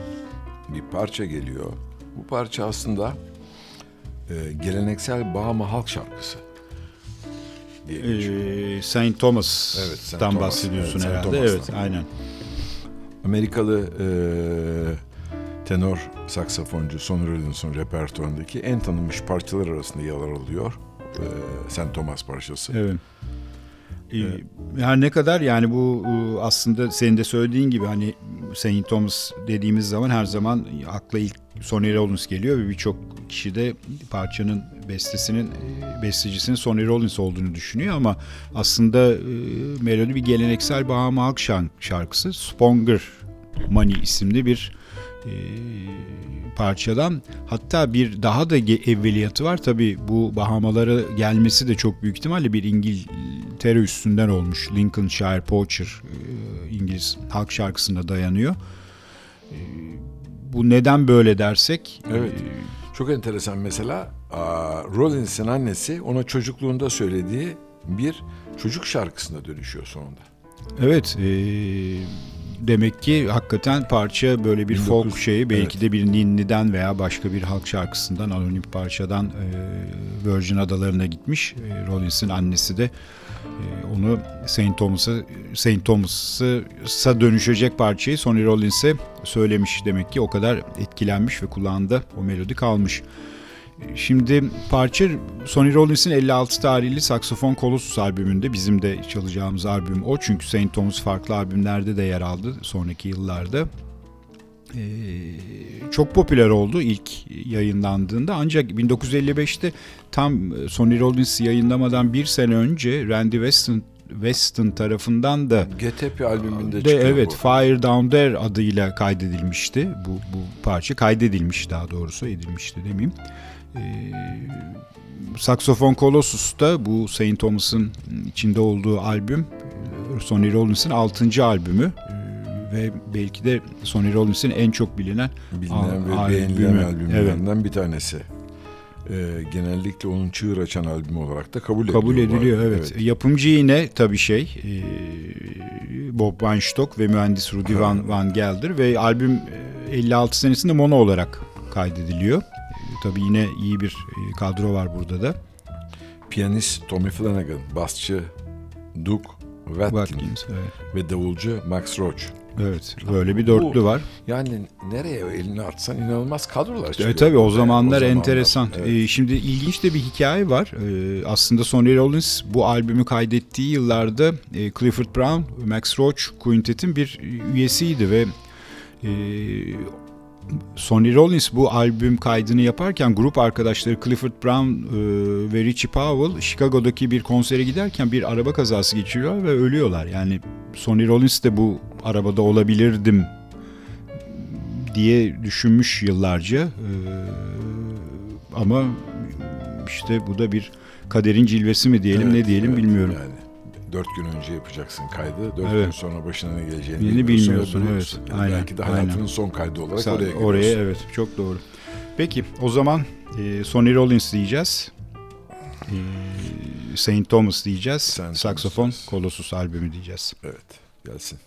Bir parça geliyor. Bu parça aslında e, geleneksel Bahama halk şarkısı. diye. Ee, Saint Thomas'tan Evet, Saint Thomas. bahsediyorsun Evet, Saint herhalde. Thomas'tan. Evet, aynen. Amerikalı e, tenor saksafoncu Sonny Rollins'in repertuarındaki en tanınmış parçalar arasında yer alıyor. E, Saint Thomas parçası. Evet. Ee, Her ne kadar? Yani bu e, aslında senin de söylediğin gibi hani Saint Thomas dediğimiz zaman her zaman akla ilk Sonny Rollins geliyor ve birçok kişi de parçanın bestesinin e, bestecisinin Sonny Rollins olduğunu düşünüyor ama aslında e, melodi bir geleneksel Bahama halk şarkısı Sponger Money isimli bir parçadan. Hatta bir daha da evveliyatı var. Tabii bu Bahamalara gelmesi de çok büyük ihtimalle bir İngiltere üstünden olmuş. Lincolnshire Poacher e, İngiliz halk şarkısına dayanıyor. E, bu neden böyle dersek? Evet. Çok enteresan mesela Rollins'in annesi ona çocukluğunda söylediği bir çocuk şarkısına dönüşüyor sonunda. Evet. E, demek ki hakikaten parça böyle bir 19, folk şeyi belki evet. de bir ninni'den veya başka bir halk şarkısından anonim parçadan e, Virgin Adalarına gitmiş. E, Rollins'in annesi de e, onu Saint Thomas'a Saint Thomas'a dönüşecek parçayı Sonny Rollins'e söylemiş demek ki o kadar etkilenmiş ve kulağında o melodi kalmış. Şimdi parça Sonny Rollins'in 56 tarihli Saksofon Colossus albümünde bizim de çalacağımız albüm o. Çünkü Saint Thomas farklı albümlerde de yer aldı sonraki yıllarda. Ee, çok popüler oldu ilk yayınlandığında ancak 1955'te tam Sonny Rollins yayınlamadan bir sene önce Randy Weston Weston tarafından da GTP albümünde de, Evet, bu. Fire Down There adıyla kaydedilmişti. Bu bu parça kaydedilmiş daha doğrusu edilmişti demeyeyim. Ee, Saksofon Colossus'ta bu Saint Thomas'ın içinde olduğu albüm Sonny Rollins'in 6. albümü ee, ve belki de Sonny Rollins'in en çok bilinen, bilinen ve beğenilen albümlerinden evet. bir tanesi. Ee, genellikle onun çığır açan albüm olarak da kabul, kabul ediliyor. ediliyor evet. evet. Yapımcı yine tabii şey e, Bob Weinstock ve mühendis Rudy Van, Van Gelder ve albüm 56 senesinde mono olarak kaydediliyor. Tabii yine iyi bir e, kadro var burada da. Piyanist Tommy Flanagan, basçı Duke Watkins, Watkins evet. ve davulcu Max Roach. Evet, böyle bir dörtlü Bu, var. Yani nereye elini atsan inanılmaz kadrolar çıkıyor. E, tabii o zamanlar, o zamanlar enteresan. Evet. E, şimdi ilginç de bir hikaye var. E, aslında Sonny Rollins bu albümü kaydettiği yıllarda e, Clifford Brown, Max Roach Quintet'in bir üyesiydi ve e, Sonny Rollins bu albüm kaydını yaparken grup arkadaşları Clifford Brown e, ve Richie Powell Chicago'daki bir konsere giderken bir araba kazası geçiriyorlar ve ölüyorlar. Yani Sonny Rollins de bu arabada olabilirdim diye düşünmüş yıllarca. E, ama işte bu da bir kaderin cilvesi mi diyelim evet, ne diyelim evet, bilmiyorum. Yani dört gün önce yapacaksın kaydı. Dört evet. gün sonra başına ne geleceğini Yeni bilmiyorsun. Evet. Yani aynen, belki de hayatının aynen. son kaydı olarak Sen, oraya gidiyorsun. Oraya evet çok doğru. Peki o zaman e, Sonny Rollins diyeceğiz. E, Saint Thomas diyeceğiz. Saint Saksofon Colossus albümü diyeceğiz. Evet gelsin.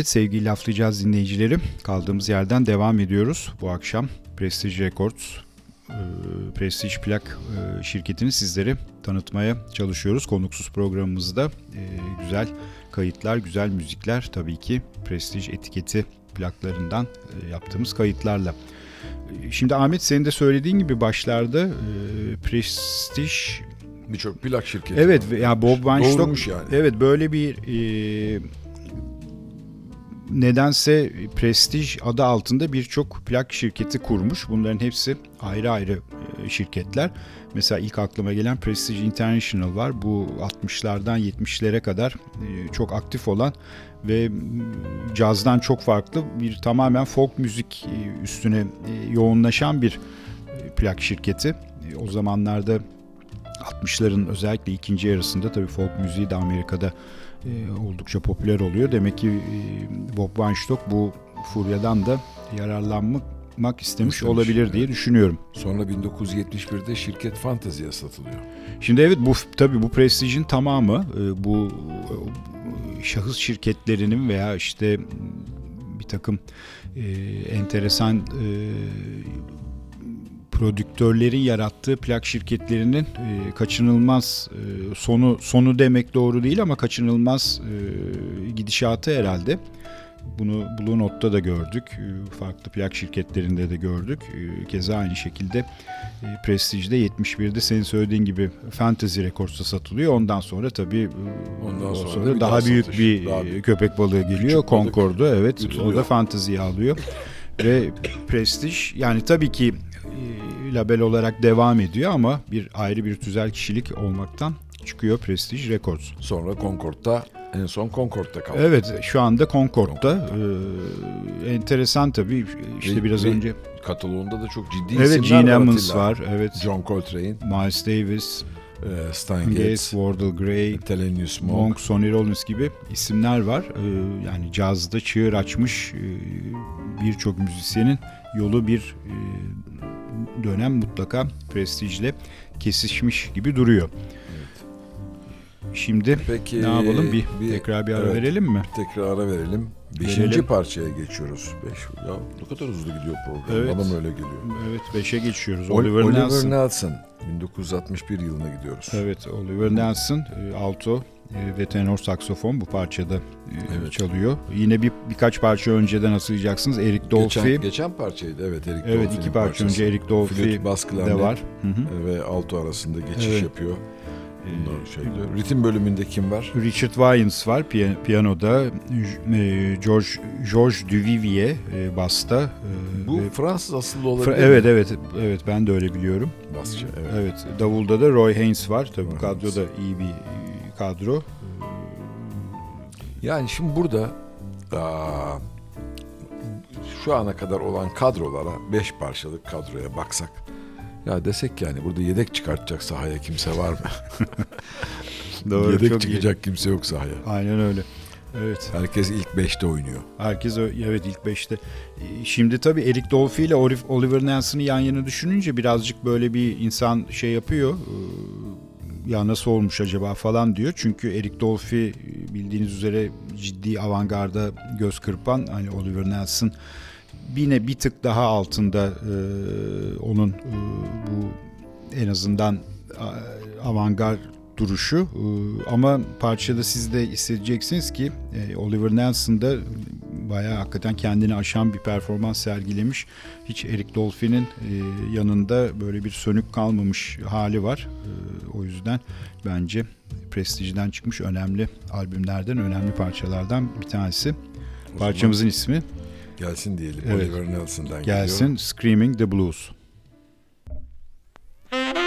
Evet sevgili laflayacağız dinleyicileri. Kaldığımız yerden devam ediyoruz. Bu akşam Prestige Records, e, Prestige Plak e, şirketini sizlere tanıtmaya çalışıyoruz. Konuksuz programımızda e, güzel kayıtlar, güzel müzikler tabii ki Prestige etiketi plaklarından yaptığımız kayıtlarla. Şimdi Ahmet senin de söylediğin gibi başlarda Prestige Birçok plak şirketi. Evet ya Bob Weinstock yani. evet böyle bir e, nedense Prestige adı altında birçok plak şirketi kurmuş. Bunların hepsi ayrı ayrı e, şirketler. Mesela ilk aklıma gelen Prestige International var. Bu 60'lardan 70'lere kadar e, çok aktif olan ve cazdan çok farklı bir tamamen folk müzik e, üstüne yoğunlaşan bir plak şirketi. O zamanlarda 60'ların özellikle ikinci yarısında tabii folk müziği de Amerika'da e, oldukça popüler oluyor. Demek ki e, Bob Weinstock bu furyadan da yararlanmak istemiş, İstemiş, olabilir diye evet. düşünüyorum. Sonra 1971'de şirket Fantasy'ye satılıyor. Şimdi evet bu tabii bu prestijin tamamı e, bu e, şahıs şirketlerinin veya işte bir takım e, enteresan e, prodüktörlerin yarattığı plak şirketlerinin e, kaçınılmaz e, sonu sonu demek doğru değil ama kaçınılmaz e, gidişatı herhalde. Bunu Blue Note'da da gördük. e, Farklı plak şirketlerinde de gördük. E, Keza aynı şekilde e, Prestige'de 71'de senin söylediğin gibi Fantasy Records'ta satılıyor. Ondan sonra tabii Ondan o sonra bir daha, daha büyük satış, bir daha büyük. köpek balığı geliyor. Concorde'u evet. O yutuluyor. da Fantasy'yi alıyor. Ve Prestige yani tabii ki label olarak devam ediyor ama bir ayrı bir tüzel kişilik olmaktan çıkıyor Prestige Records. Sonra Concord'da en son Concord'da kaldı. Evet şu anda Concorde'da e, enteresan tabii işte Ve- biraz ve önce Kataloğunda da çok ciddi evet isimler Gene var. Ammons Atilla. var evet John Coltrane, Miles Davis, e, Stan Gates, Wardell Gray, Thelonious Monk. Monk, Sonny Rollins gibi isimler var. E, yani cazda çığır açmış e, birçok müzisyenin yolu bir e, dönem mutlaka prestijle kesişmiş gibi duruyor. Şimdi Peki ne yapalım? Bir, bir- tekrar bir ara evet. verelim mi? tekrar ara verelim. Beşinci Verelim. parçaya geçiyoruz. Beş, ya ne kadar hızlı gidiyor program. Evet. Bana mı öyle geliyor? Evet 5'e geçiyoruz. Oliver, Oliver, Nelson. Nelson. 1961 yılına gidiyoruz. Evet Oliver Nelson e, alto e, ve tenor saksofon bu parçada e, Evet. çalıyor. Yine bir birkaç parça önceden hatırlayacaksınız. Eric Dolphy. Geçen, geçen parçaydı evet Eric evet Dolphy'nin iki parça parçası. önce Eric Dolphy de var. Hı hı. ve alto arasında geçiş Evet. yapıyor. Bunlar şeyde. Ritim bölümünde kim var? Richard Wyans var piy- piyanoda, e, George George Duvivier e, basta. e, Bu ve- Fransız asıllı Fra- olabilir evet mi? evet evet ben de öyle biliyorum. Basçı evet. Evet. Davulda da Roy Haynes var. Tabii Roy kadro Haynes. da iyi bir e, kadro. Yani şimdi burada aa, şu ana kadar olan kadrolara beş parçalık kadroya baksak ya desek yani burada yedek çıkartacak sahaya kimse var mı? Doğru, yedek çok iyi. çıkacak kimse yok sahaya. Aynen öyle. Evet. Herkes ilk beşte oynuyor. Herkes evet ilk beşte. Ee, Şimdi tabii Eric Dolphy ile Oli- Oliver Nelson'ı yan yana düşününce birazcık böyle bir insan şey yapıyor. Ya nasıl olmuş acaba falan diyor. Çünkü Eric Dolphy e, bildiğiniz üzere ciddi avantgarda göz kırpan hani Oliver Nelson yine bir tık daha altında e, onun e, bu en azından avantgard duruşu E, ama parçada siz de hissedeceksiniz ki e, Oliver Nelson da bayağı hakikaten kendini aşan bir performans sergilemiş. Hiç Eric Dolphy'nin e, yanında böyle bir sönük kalmamış hali var. O yüzden bence prestijden çıkmış önemli albümlerden, önemli parçalardan bir tanesi. Parçamızın ismi gelsin diyelim. Evet. Oliver Nelson'dan gelsin geliyor. Screaming the Blues. Thank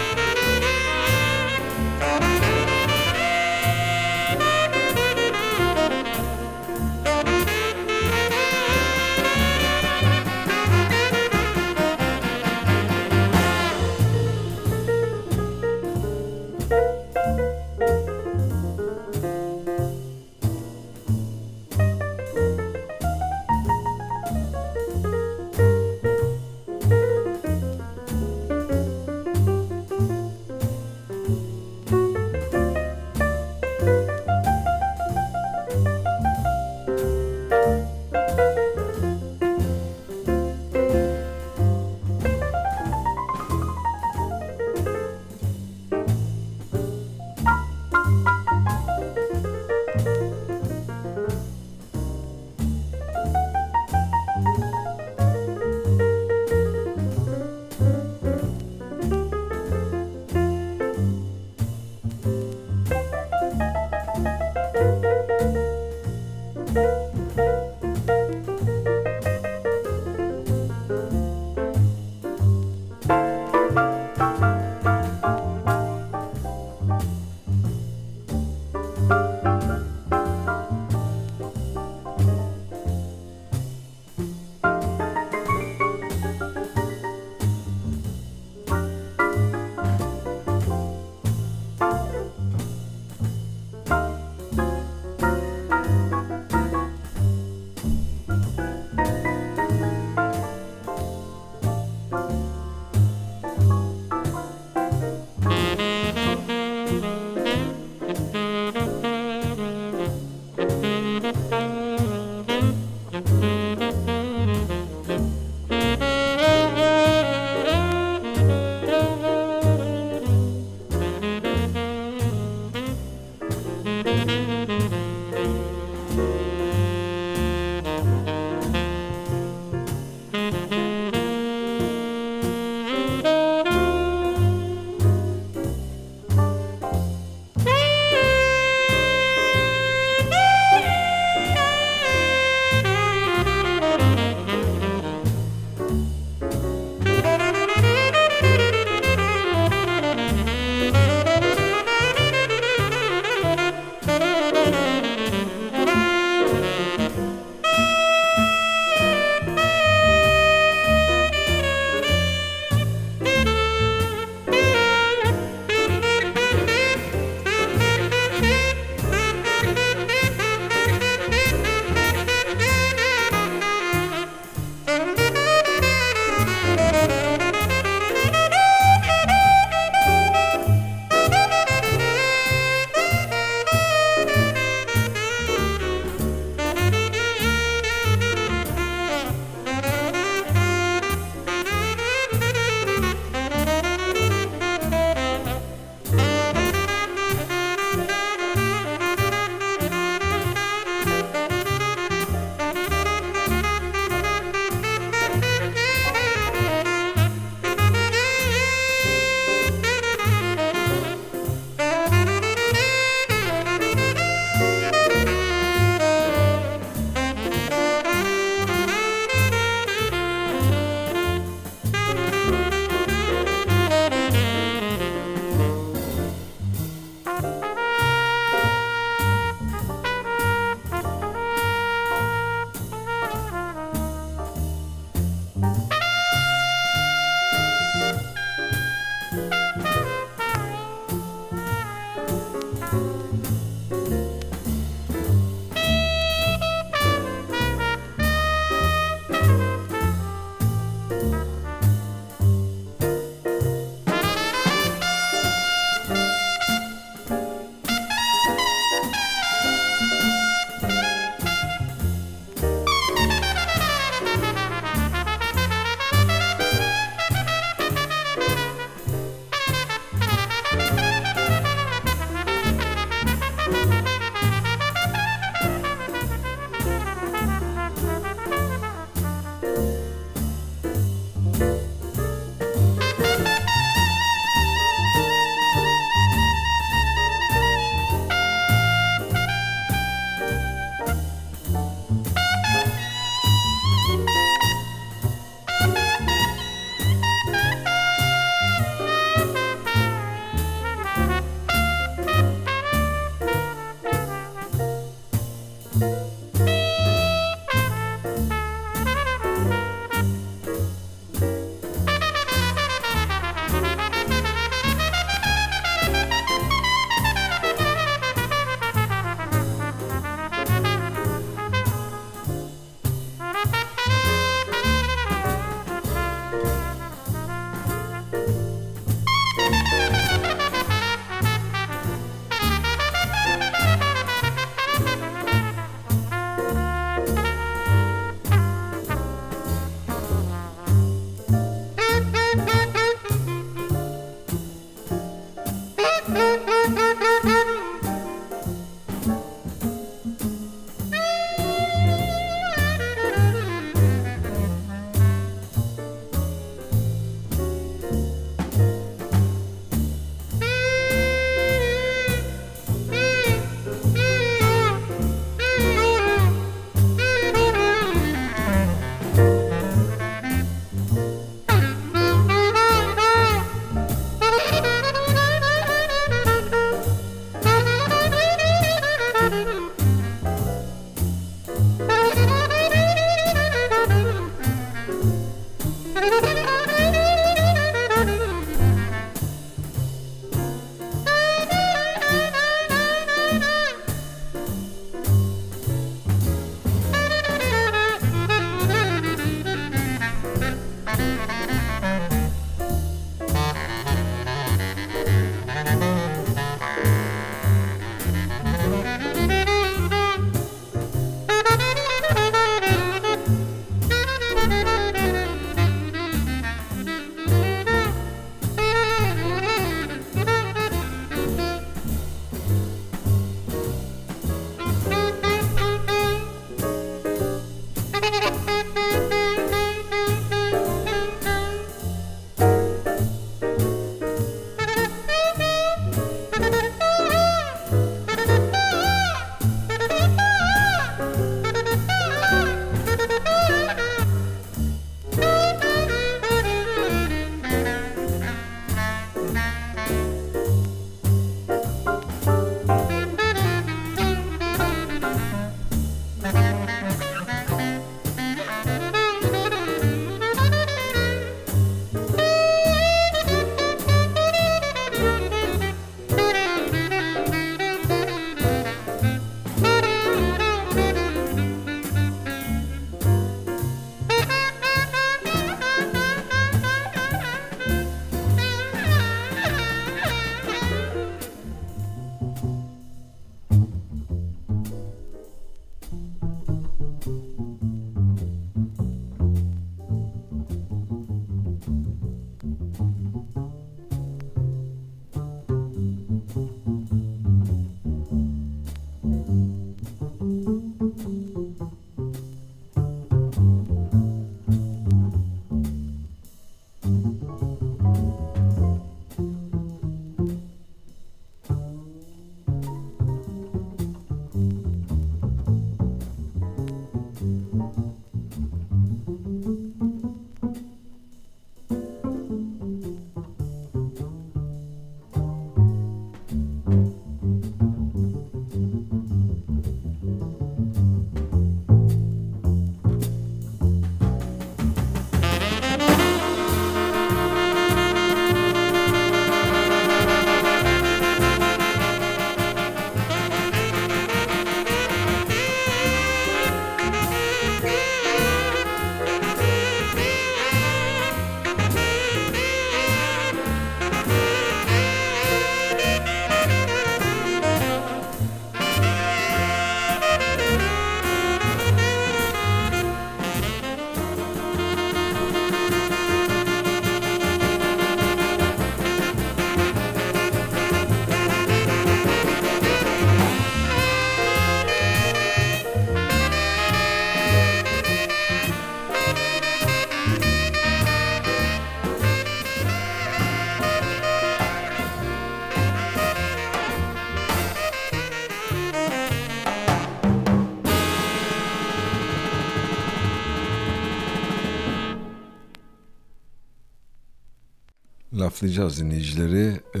laflayacağız dinleyicileri. Ee,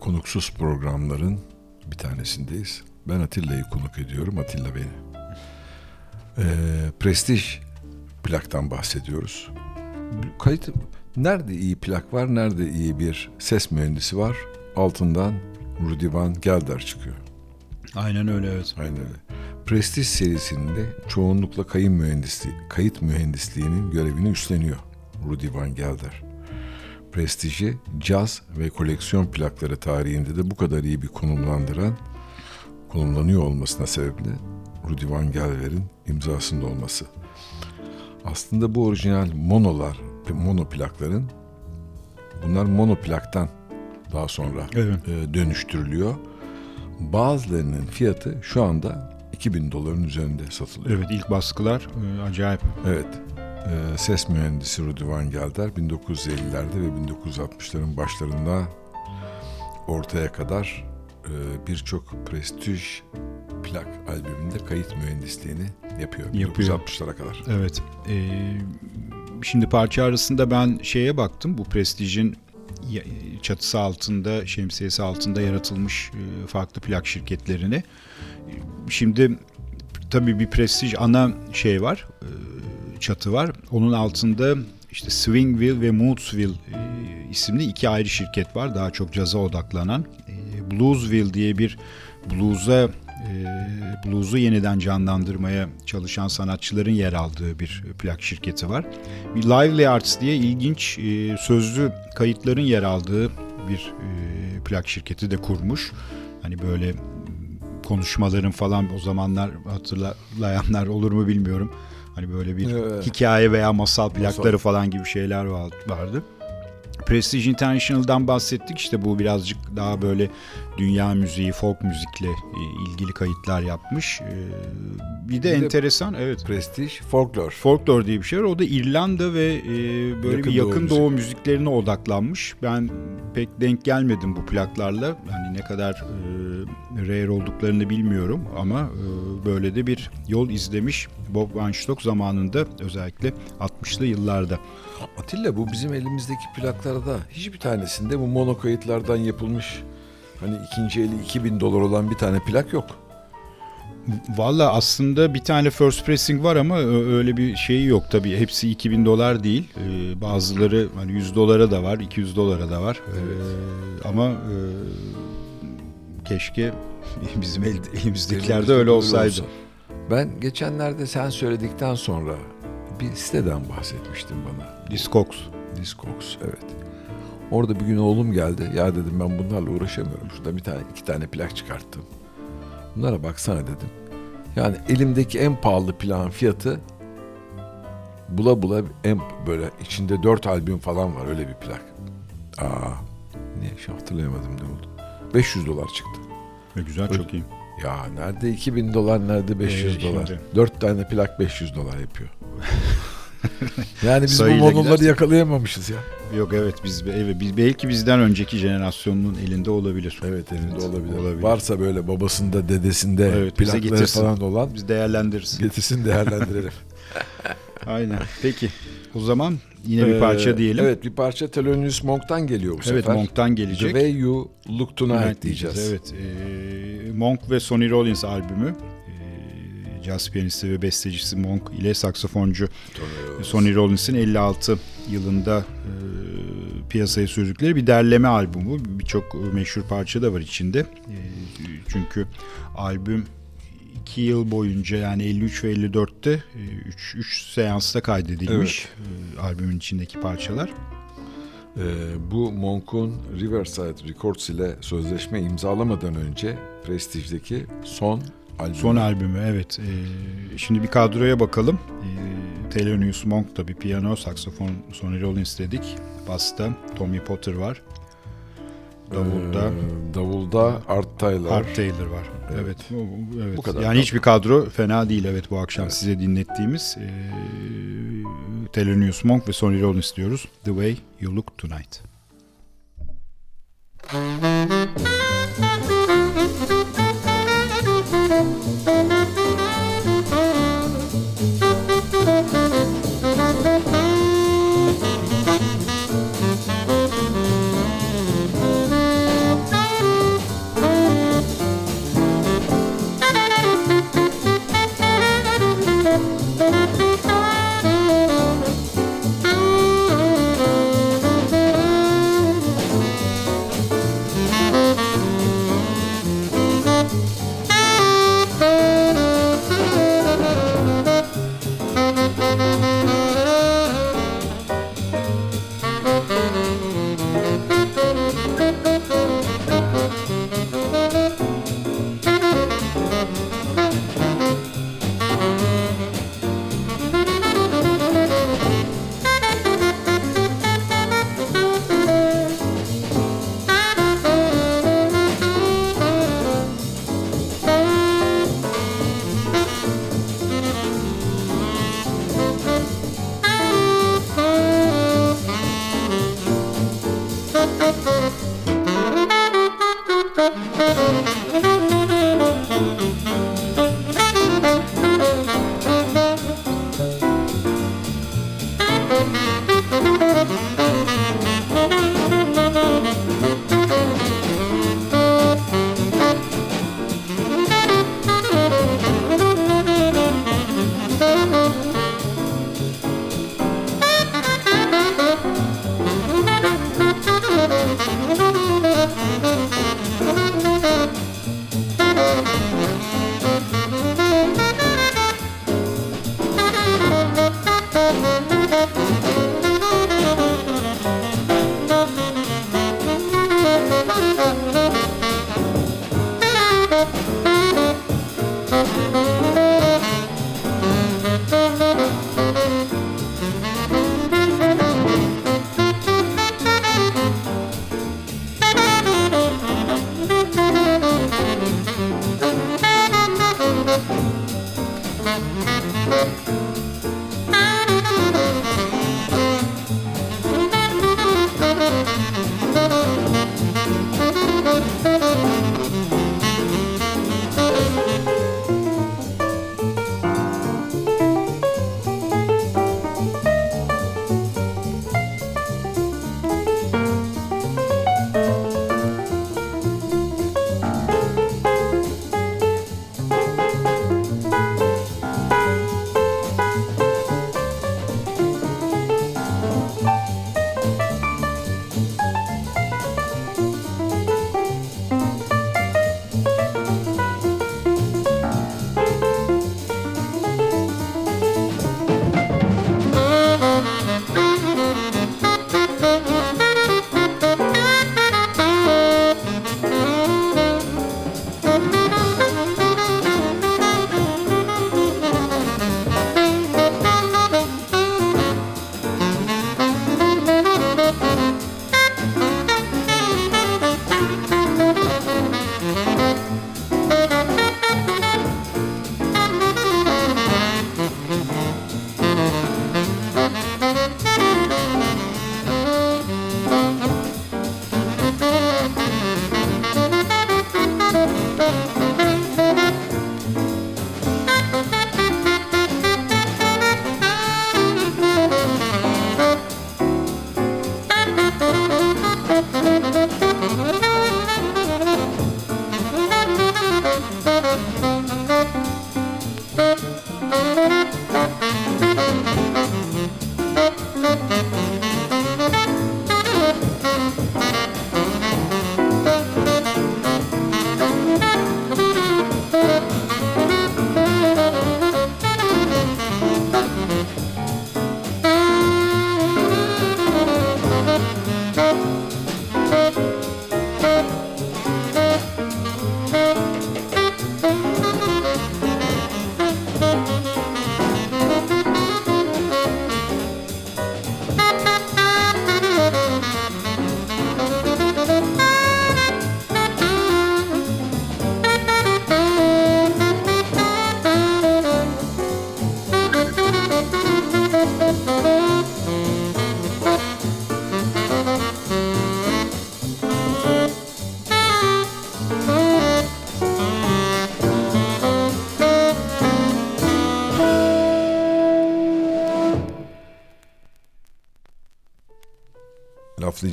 konuksuz programların bir tanesindeyiz. Ben Atilla'yı konuk ediyorum. Atilla beni. Ee, prestij plaktan bahsediyoruz. Kayıt nerede iyi plak var, nerede iyi bir ses mühendisi var? Altından Rudy Van Gelder çıkıyor. Aynen öyle evet. Aynen öyle. Prestij serisinde çoğunlukla kayıt mühendisliği, kayıt mühendisliğinin görevini üstleniyor Rudy Van Gelder. Prestiji caz ve koleksiyon plakları tarihinde de bu kadar iyi bir konumlandıran, konumlanıyor olmasına sebeple Rudy Van Gelder'in imzasında olması. Aslında bu orijinal monolar, mono plakların bunlar monoplaktan daha sonra Evet. e, dönüştürülüyor. Bazılarının fiyatı şu anda 2000 doların üzerinde satılıyor. Evet ilk baskılar e, acayip. Evet. E, ses mühendisi Rudy Van Gelder 1950'lerde ve 1960'ların başlarında ortaya kadar e, birçok prestij plak albümünde kayıt mühendisliğini yapıyor. Yapıyor. 1960'lara kadar. Evet. E, şimdi parça arasında ben şeye baktım. Bu prestijin çatısı altında, şemsiyesi altında yaratılmış e, farklı plak şirketlerine. E, Şimdi tabii bir prestij ana şey var, çatı var. Onun altında işte Swingville ve Moodsville e, isimli iki ayrı şirket var. Daha çok caza odaklanan. E, Bluesville diye bir blues'a e, blues'u yeniden canlandırmaya çalışan sanatçıların yer aldığı bir plak şirketi var. Bir Lively Arts diye ilginç sözlü kayıtların yer aldığı bir plak şirketi de kurmuş. Hani böyle konuşmaların falan o zamanlar hatırlayanlar olur mu bilmiyorum. Hani böyle bir Evet. hikaye veya masal plakları Masal. falan gibi şeyler var- vardı. Prestige International'dan bahsettik. İşte bu birazcık daha böyle dünya müziği, folk müzikle e, ilgili kayıtlar yapmış. E, Bir de Bir de- enteresan, evet. Prestij, folklor. Folklore diye bir şey var. O da İrlanda ve e, böyle Yakın bir yakın Doğu doğu, müziklerine odaklanmış. Ben pek denk gelmedim bu plaklarla. Yani ne kadar rare olduklarını bilmiyorum ama böyle de bir yol izlemiş Bob Weinstock zamanında özellikle 60'lı yıllarda. Atilla bu bizim elimizdeki plaklarda hiçbir tanesinde bu mono kayıtlardan yapılmış hani ikinci eli 2000 dolar olan bir tane plak yok. Valla aslında bir tane first pressing var ama öyle bir şeyi yok tabii. Hepsi 2000 dolar değil. Ee, bazıları hani 100 dolara da var, 200 dolara da var. Ee, ama e, keşke bizim el, elimizdekilerde öyle olsaydı. Ben geçenlerde sen söyledikten sonra bir siteden bahsetmiştin bana. Discogs. Discogs evet. Orada bir gün oğlum geldi. Ya dedim ben bunlarla uğraşamıyorum. Şurada bir tane iki tane plak çıkarttım. Bunlara baksana dedim. Yani elimdeki en pahalı plağın fiyatı bula bula en böyle içinde dört albüm falan var öyle bir plak. Aa, niye şu hatırlayamadım ne oldu. 500 dolar çıktı. Ve güzel çok iyi. Ya nerede 2000 dolar nerede 500 Ee, dolar. şimdi. 4 tane plak 500 dolar yapıyor. yani biz bu gidersen. yakalayamamışız ya. Yok evet biz evet, biz belki bizden önceki jenerasyonun elinde olabilir. Evet elinde Evet, olabilir. olabilir. Varsa böyle babasında dedesinde Evet, plakları getirsin. falan olan Biz değerlendiririz. getirsin değerlendirelim. Aynen. Peki. O zaman yine bir Ee, parça diyelim. Evet bir parça Thelonious Monk'tan geliyor bu Evet sefer. Monk'tan The gelecek. Way You Look Tonight Tonight diyeceğiz. Evet. Ee, Monk ve Sonny Rollins albümü. Ee, Jazz piyanisti ve bestecisi Monk ile saksafoncu Sonny Rollins'in 56 yılında e, piyasaya sürdükleri bir derleme albümü. Birçok meşhur parça da var içinde. E, çünkü albüm 2 yıl boyunca yani 53 ve 54'te 3 3 seansta kaydedilmiş e, albümün içindeki parçalar. Ee, bu Monk'un Riverside Records ile sözleşme imzalamadan önce Prestige'deki son albüm. Son albümü evet. Ee, şimdi bir kadroya bakalım. Ee, Thelonious Monk tabii piyano, saksafon Sonny Rollins dedik. Basta Tommy Potter var. Davulda Ee, davulda Art Taylor. Art Taylor var. Evet. Evet. bu- evet. Bu kadar yani hiçbir kadro fena değil evet bu akşam Evet. size dinlettiğimiz ee, Thelonious Monk ve Sonny Rollins diyoruz. The Way You Look Tonight. The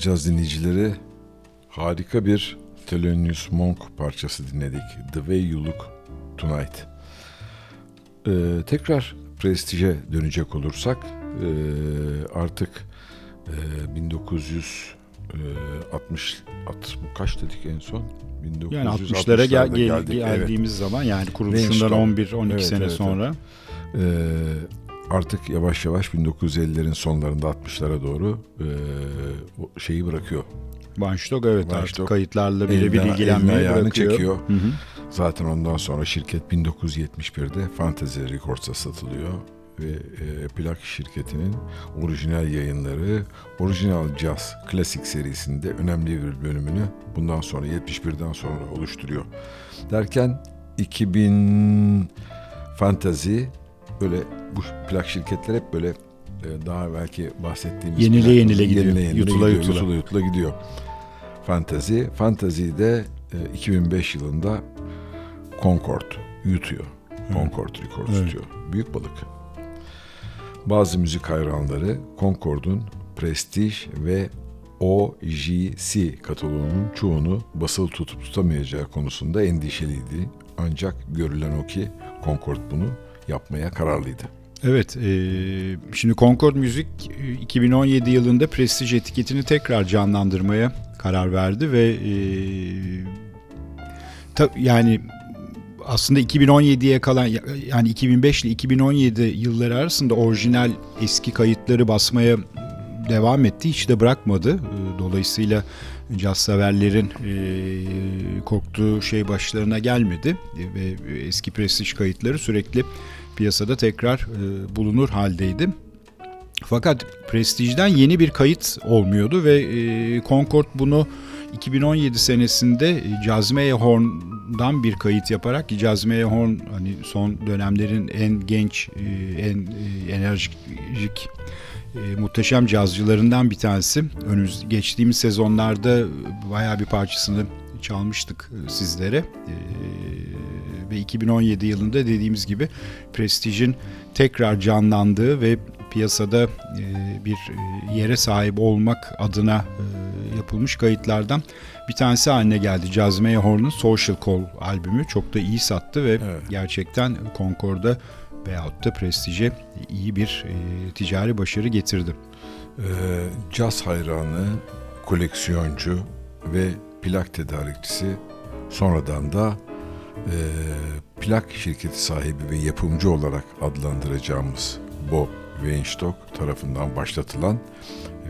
laflayacağız dinleyicileri. Harika bir Thelonious Monk parçası dinledik. The Way You Look Tonight. Ee, tekrar Prestige'e dönecek olursak e, artık e, 1960 e, kaç dedik en son? Yani 60'lara gel, gel, geldik. geldiğimiz evet. zaman yani kuruluşundan 11-12 evet, sene evet, sonra. Evet. Ee, artık yavaş yavaş 1950'lerin sonlarında 60'lara doğru e, şeyi bırakıyor. Van Stock evet Van artık kayıtlarla birebir ilgilenmeye bırakıyor. çekiyor. Hı hı. Zaten ondan sonra şirket 1971'de Fantasy Records'a satılıyor ve e, plak şirketinin orijinal yayınları, orijinal jazz klasik serisinde önemli bir bölümünü bundan sonra 71'den sonra oluşturuyor. Derken 2000 Fantasy böyle bu plak şirketler hep böyle e, daha belki bahsettiğimiz yenile yenile gidiyor. Yenile yenile yutula, gidiyor, yutula. yutula yutula gidiyor. Fantazi. Fantazi de 2005 yılında Concord yutuyor. Concord Records evet. tutuyor. Büyük balık. Bazı müzik hayranları Concord'un Prestige ve OGC kataloğunun çoğunu basılı tutup tutamayacağı konusunda endişeliydi. Ancak görülen o ki Concord bunu yapmaya kararlıydı. Evet, e, şimdi Concord Müzik 2017 yılında Prestige etiketini tekrar canlandırmaya karar verdi ve e, ta, yani aslında 2017'ye kalan yani 2005 ile 2017 yılları arasında orijinal eski kayıtları basmaya devam etti. Hiç de bırakmadı. Ee, dolayısıyla caz severlerin e, korktuğu şey başlarına gelmedi ve eski prestij kayıtları sürekli piyasada tekrar e, bulunur haldeydi. Fakat Prestige'den yeni bir kayıt olmuyordu ve e, Concord bunu 2017 senesinde Cazmeye Horn'dan bir kayıt yaparak ki Horn hani son dönemlerin en genç, en enerjik e, muhteşem cazcılarından bir tanesi. Önümüz geçtiğimiz sezonlarda bayağı bir parçasını çalmıştık e, sizlere. E, ve 2017 yılında dediğimiz gibi Prestige'in tekrar canlandığı ve piyasada e, bir e, yere sahip olmak adına e, yapılmış kayıtlardan bir tanesi haline geldi. Jazz Mayhorn'un Social Call albümü çok da iyi sattı ve evet. gerçekten Concord'a veyahut da prestije iyi bir e, ticari başarı getirdi. E, caz hayranı, koleksiyoncu ve plak tedarikçisi sonradan da e, plak şirketi sahibi ve yapımcı olarak adlandıracağımız Bob Weinstock tarafından başlatılan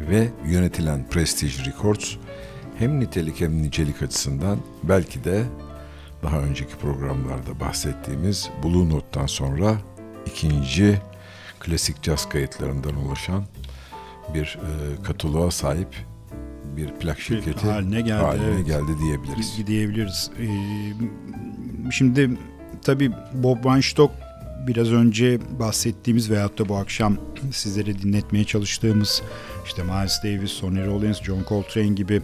ve yönetilen Prestige Records hem nitelik hem nicelik açısından belki de daha önceki programlarda bahsettiğimiz Blue Note'dan sonra ikinci klasik caz kayıtlarından oluşan bir e, kataloğa sahip bir plak şirketi haline geldi, haline evet. geldi diyebiliriz. Diyebiliriz. Ee, şimdi tabii Bob Weinstock biraz önce bahsettiğimiz veyahut da bu akşam sizlere dinletmeye çalıştığımız işte Miles Davis, Sonny Rollins, John Coltrane gibi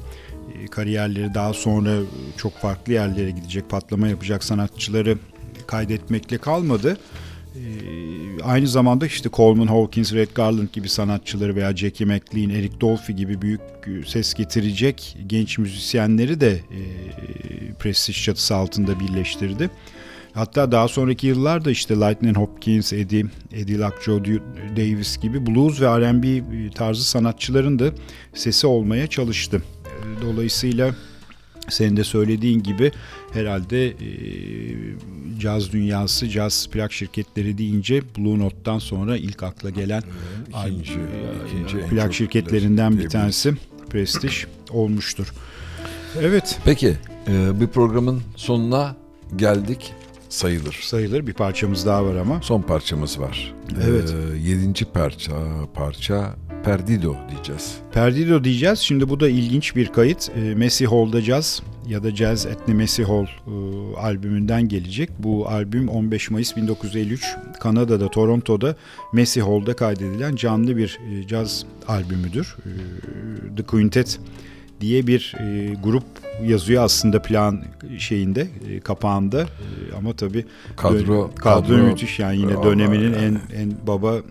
e, kariyerleri daha sonra çok farklı yerlere gidecek, patlama yapacak sanatçıları kaydetmekle kalmadı. Ee, aynı zamanda işte Coleman Hawkins, Red Garland gibi sanatçıları veya Jackie McLean, Eric Dolphy gibi büyük ses getirecek genç müzisyenleri de e, prestij çatısı altında birleştirdi. Hatta daha sonraki yıllarda işte Lightning Hopkins, Eddie, Eddie Lockjaw Davis gibi blues ve R&B tarzı sanatçıların da sesi olmaya çalıştı. Dolayısıyla senin de söylediğin gibi herhalde e, caz dünyası, caz plak şirketleri deyince Blue Note'dan sonra ilk akla gelen ikinci, ikinci plak şirketlerinden bir tanesi Prestige olmuştur. Evet. Peki e, bir programın sonuna geldik sayılır. Sayılır bir parçamız daha var ama. Son parçamız var. Evet. Ee, yedinci parça parça Perdido diyeceğiz. Perdido diyeceğiz. Şimdi bu da ilginç bir kayıt. E, Messi Hall'da Jazz ya da Jazz at the Messi Hall e, albümünden gelecek. Bu albüm 15 Mayıs 1953 Kanada'da Toronto'da Messi Hall'da kaydedilen canlı bir e, caz albümüdür. E, the Quintet diye bir e, grup yazıyor aslında plan şeyinde e, kapağında e, ama tabi kadro, kadro kadro müthiş yani yine döneminin yani. en en baba e,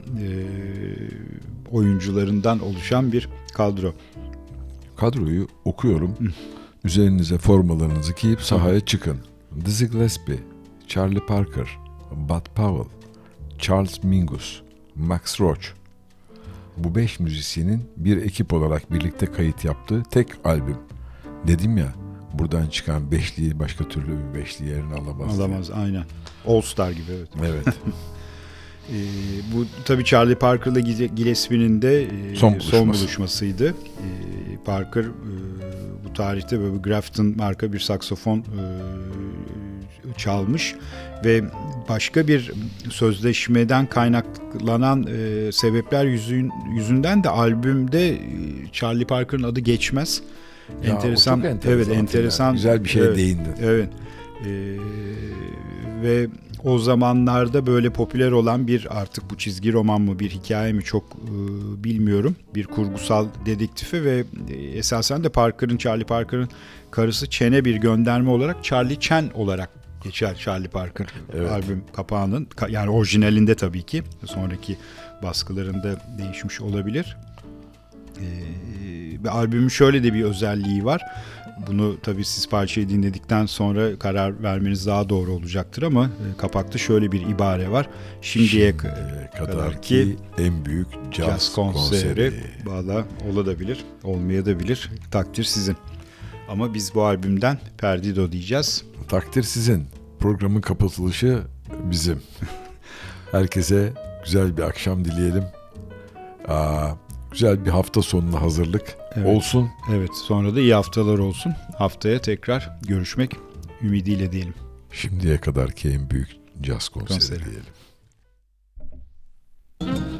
oyuncularından oluşan bir kadro. Kadroyu okuyorum. Üzerinize formalarınızı giyip sahaya çıkın. Dizzy Gillespie, Charlie Parker, Bud Powell, Charles Mingus, Max Roach. Bu beş müzisyenin bir ekip olarak birlikte kayıt yaptığı tek albüm. Dedim ya buradan çıkan beşliği başka türlü bir beşli yerini alamaz. Alamaz diye. aynen. All Star gibi evet. Evet. E, bu tabii Charlie Parker'la Gillespie'nin de e, son, buluşması. son buluşmasıydı. E, Parker e, bu tarihte böyle bir Grafton marka bir saksofon e, çalmış ve başka bir sözleşmeden kaynaklanan e, sebepler yüzün, yüzünden de albümde e, Charlie Parker'ın adı geçmez. Ya, enteresan, enteresan, evet enteresan, güzel bir şey evet, değindin. Evet. E, ve o zamanlarda böyle popüler olan bir artık bu çizgi roman mı bir hikaye mi çok e, bilmiyorum. Bir kurgusal dedektifi ve e, esasen de Parker'ın Charlie Parker'ın karısı Chen'e bir gönderme olarak Charlie Chen olarak geçer Charlie Parker evet. albüm kapağının yani orijinalinde tabii ki sonraki baskılarında değişmiş olabilir. Ee, ve albümün şöyle de bir özelliği var. Bunu tabii siz parçayı dinledikten sonra karar vermeniz daha doğru olacaktır ama e, kapakta şöyle bir ibare var. Şimdiye, Şimdiye kadar ki en büyük caz, caz konseri, konseri. Valla olabilir, olmayabilir. Takdir sizin. Ama biz bu albümden Perdido diyeceğiz. Takdir sizin. programın kapatılışı bizim. Herkese güzel bir akşam dileyelim. Aa, güzel bir hafta sonuna hazırlık Evet. olsun. Evet sonra da iyi haftalar olsun. Haftaya tekrar görüşmek ümidiyle diyelim. Şimdiye kadarki en büyük caz konseri, Konseri. diyelim. Ben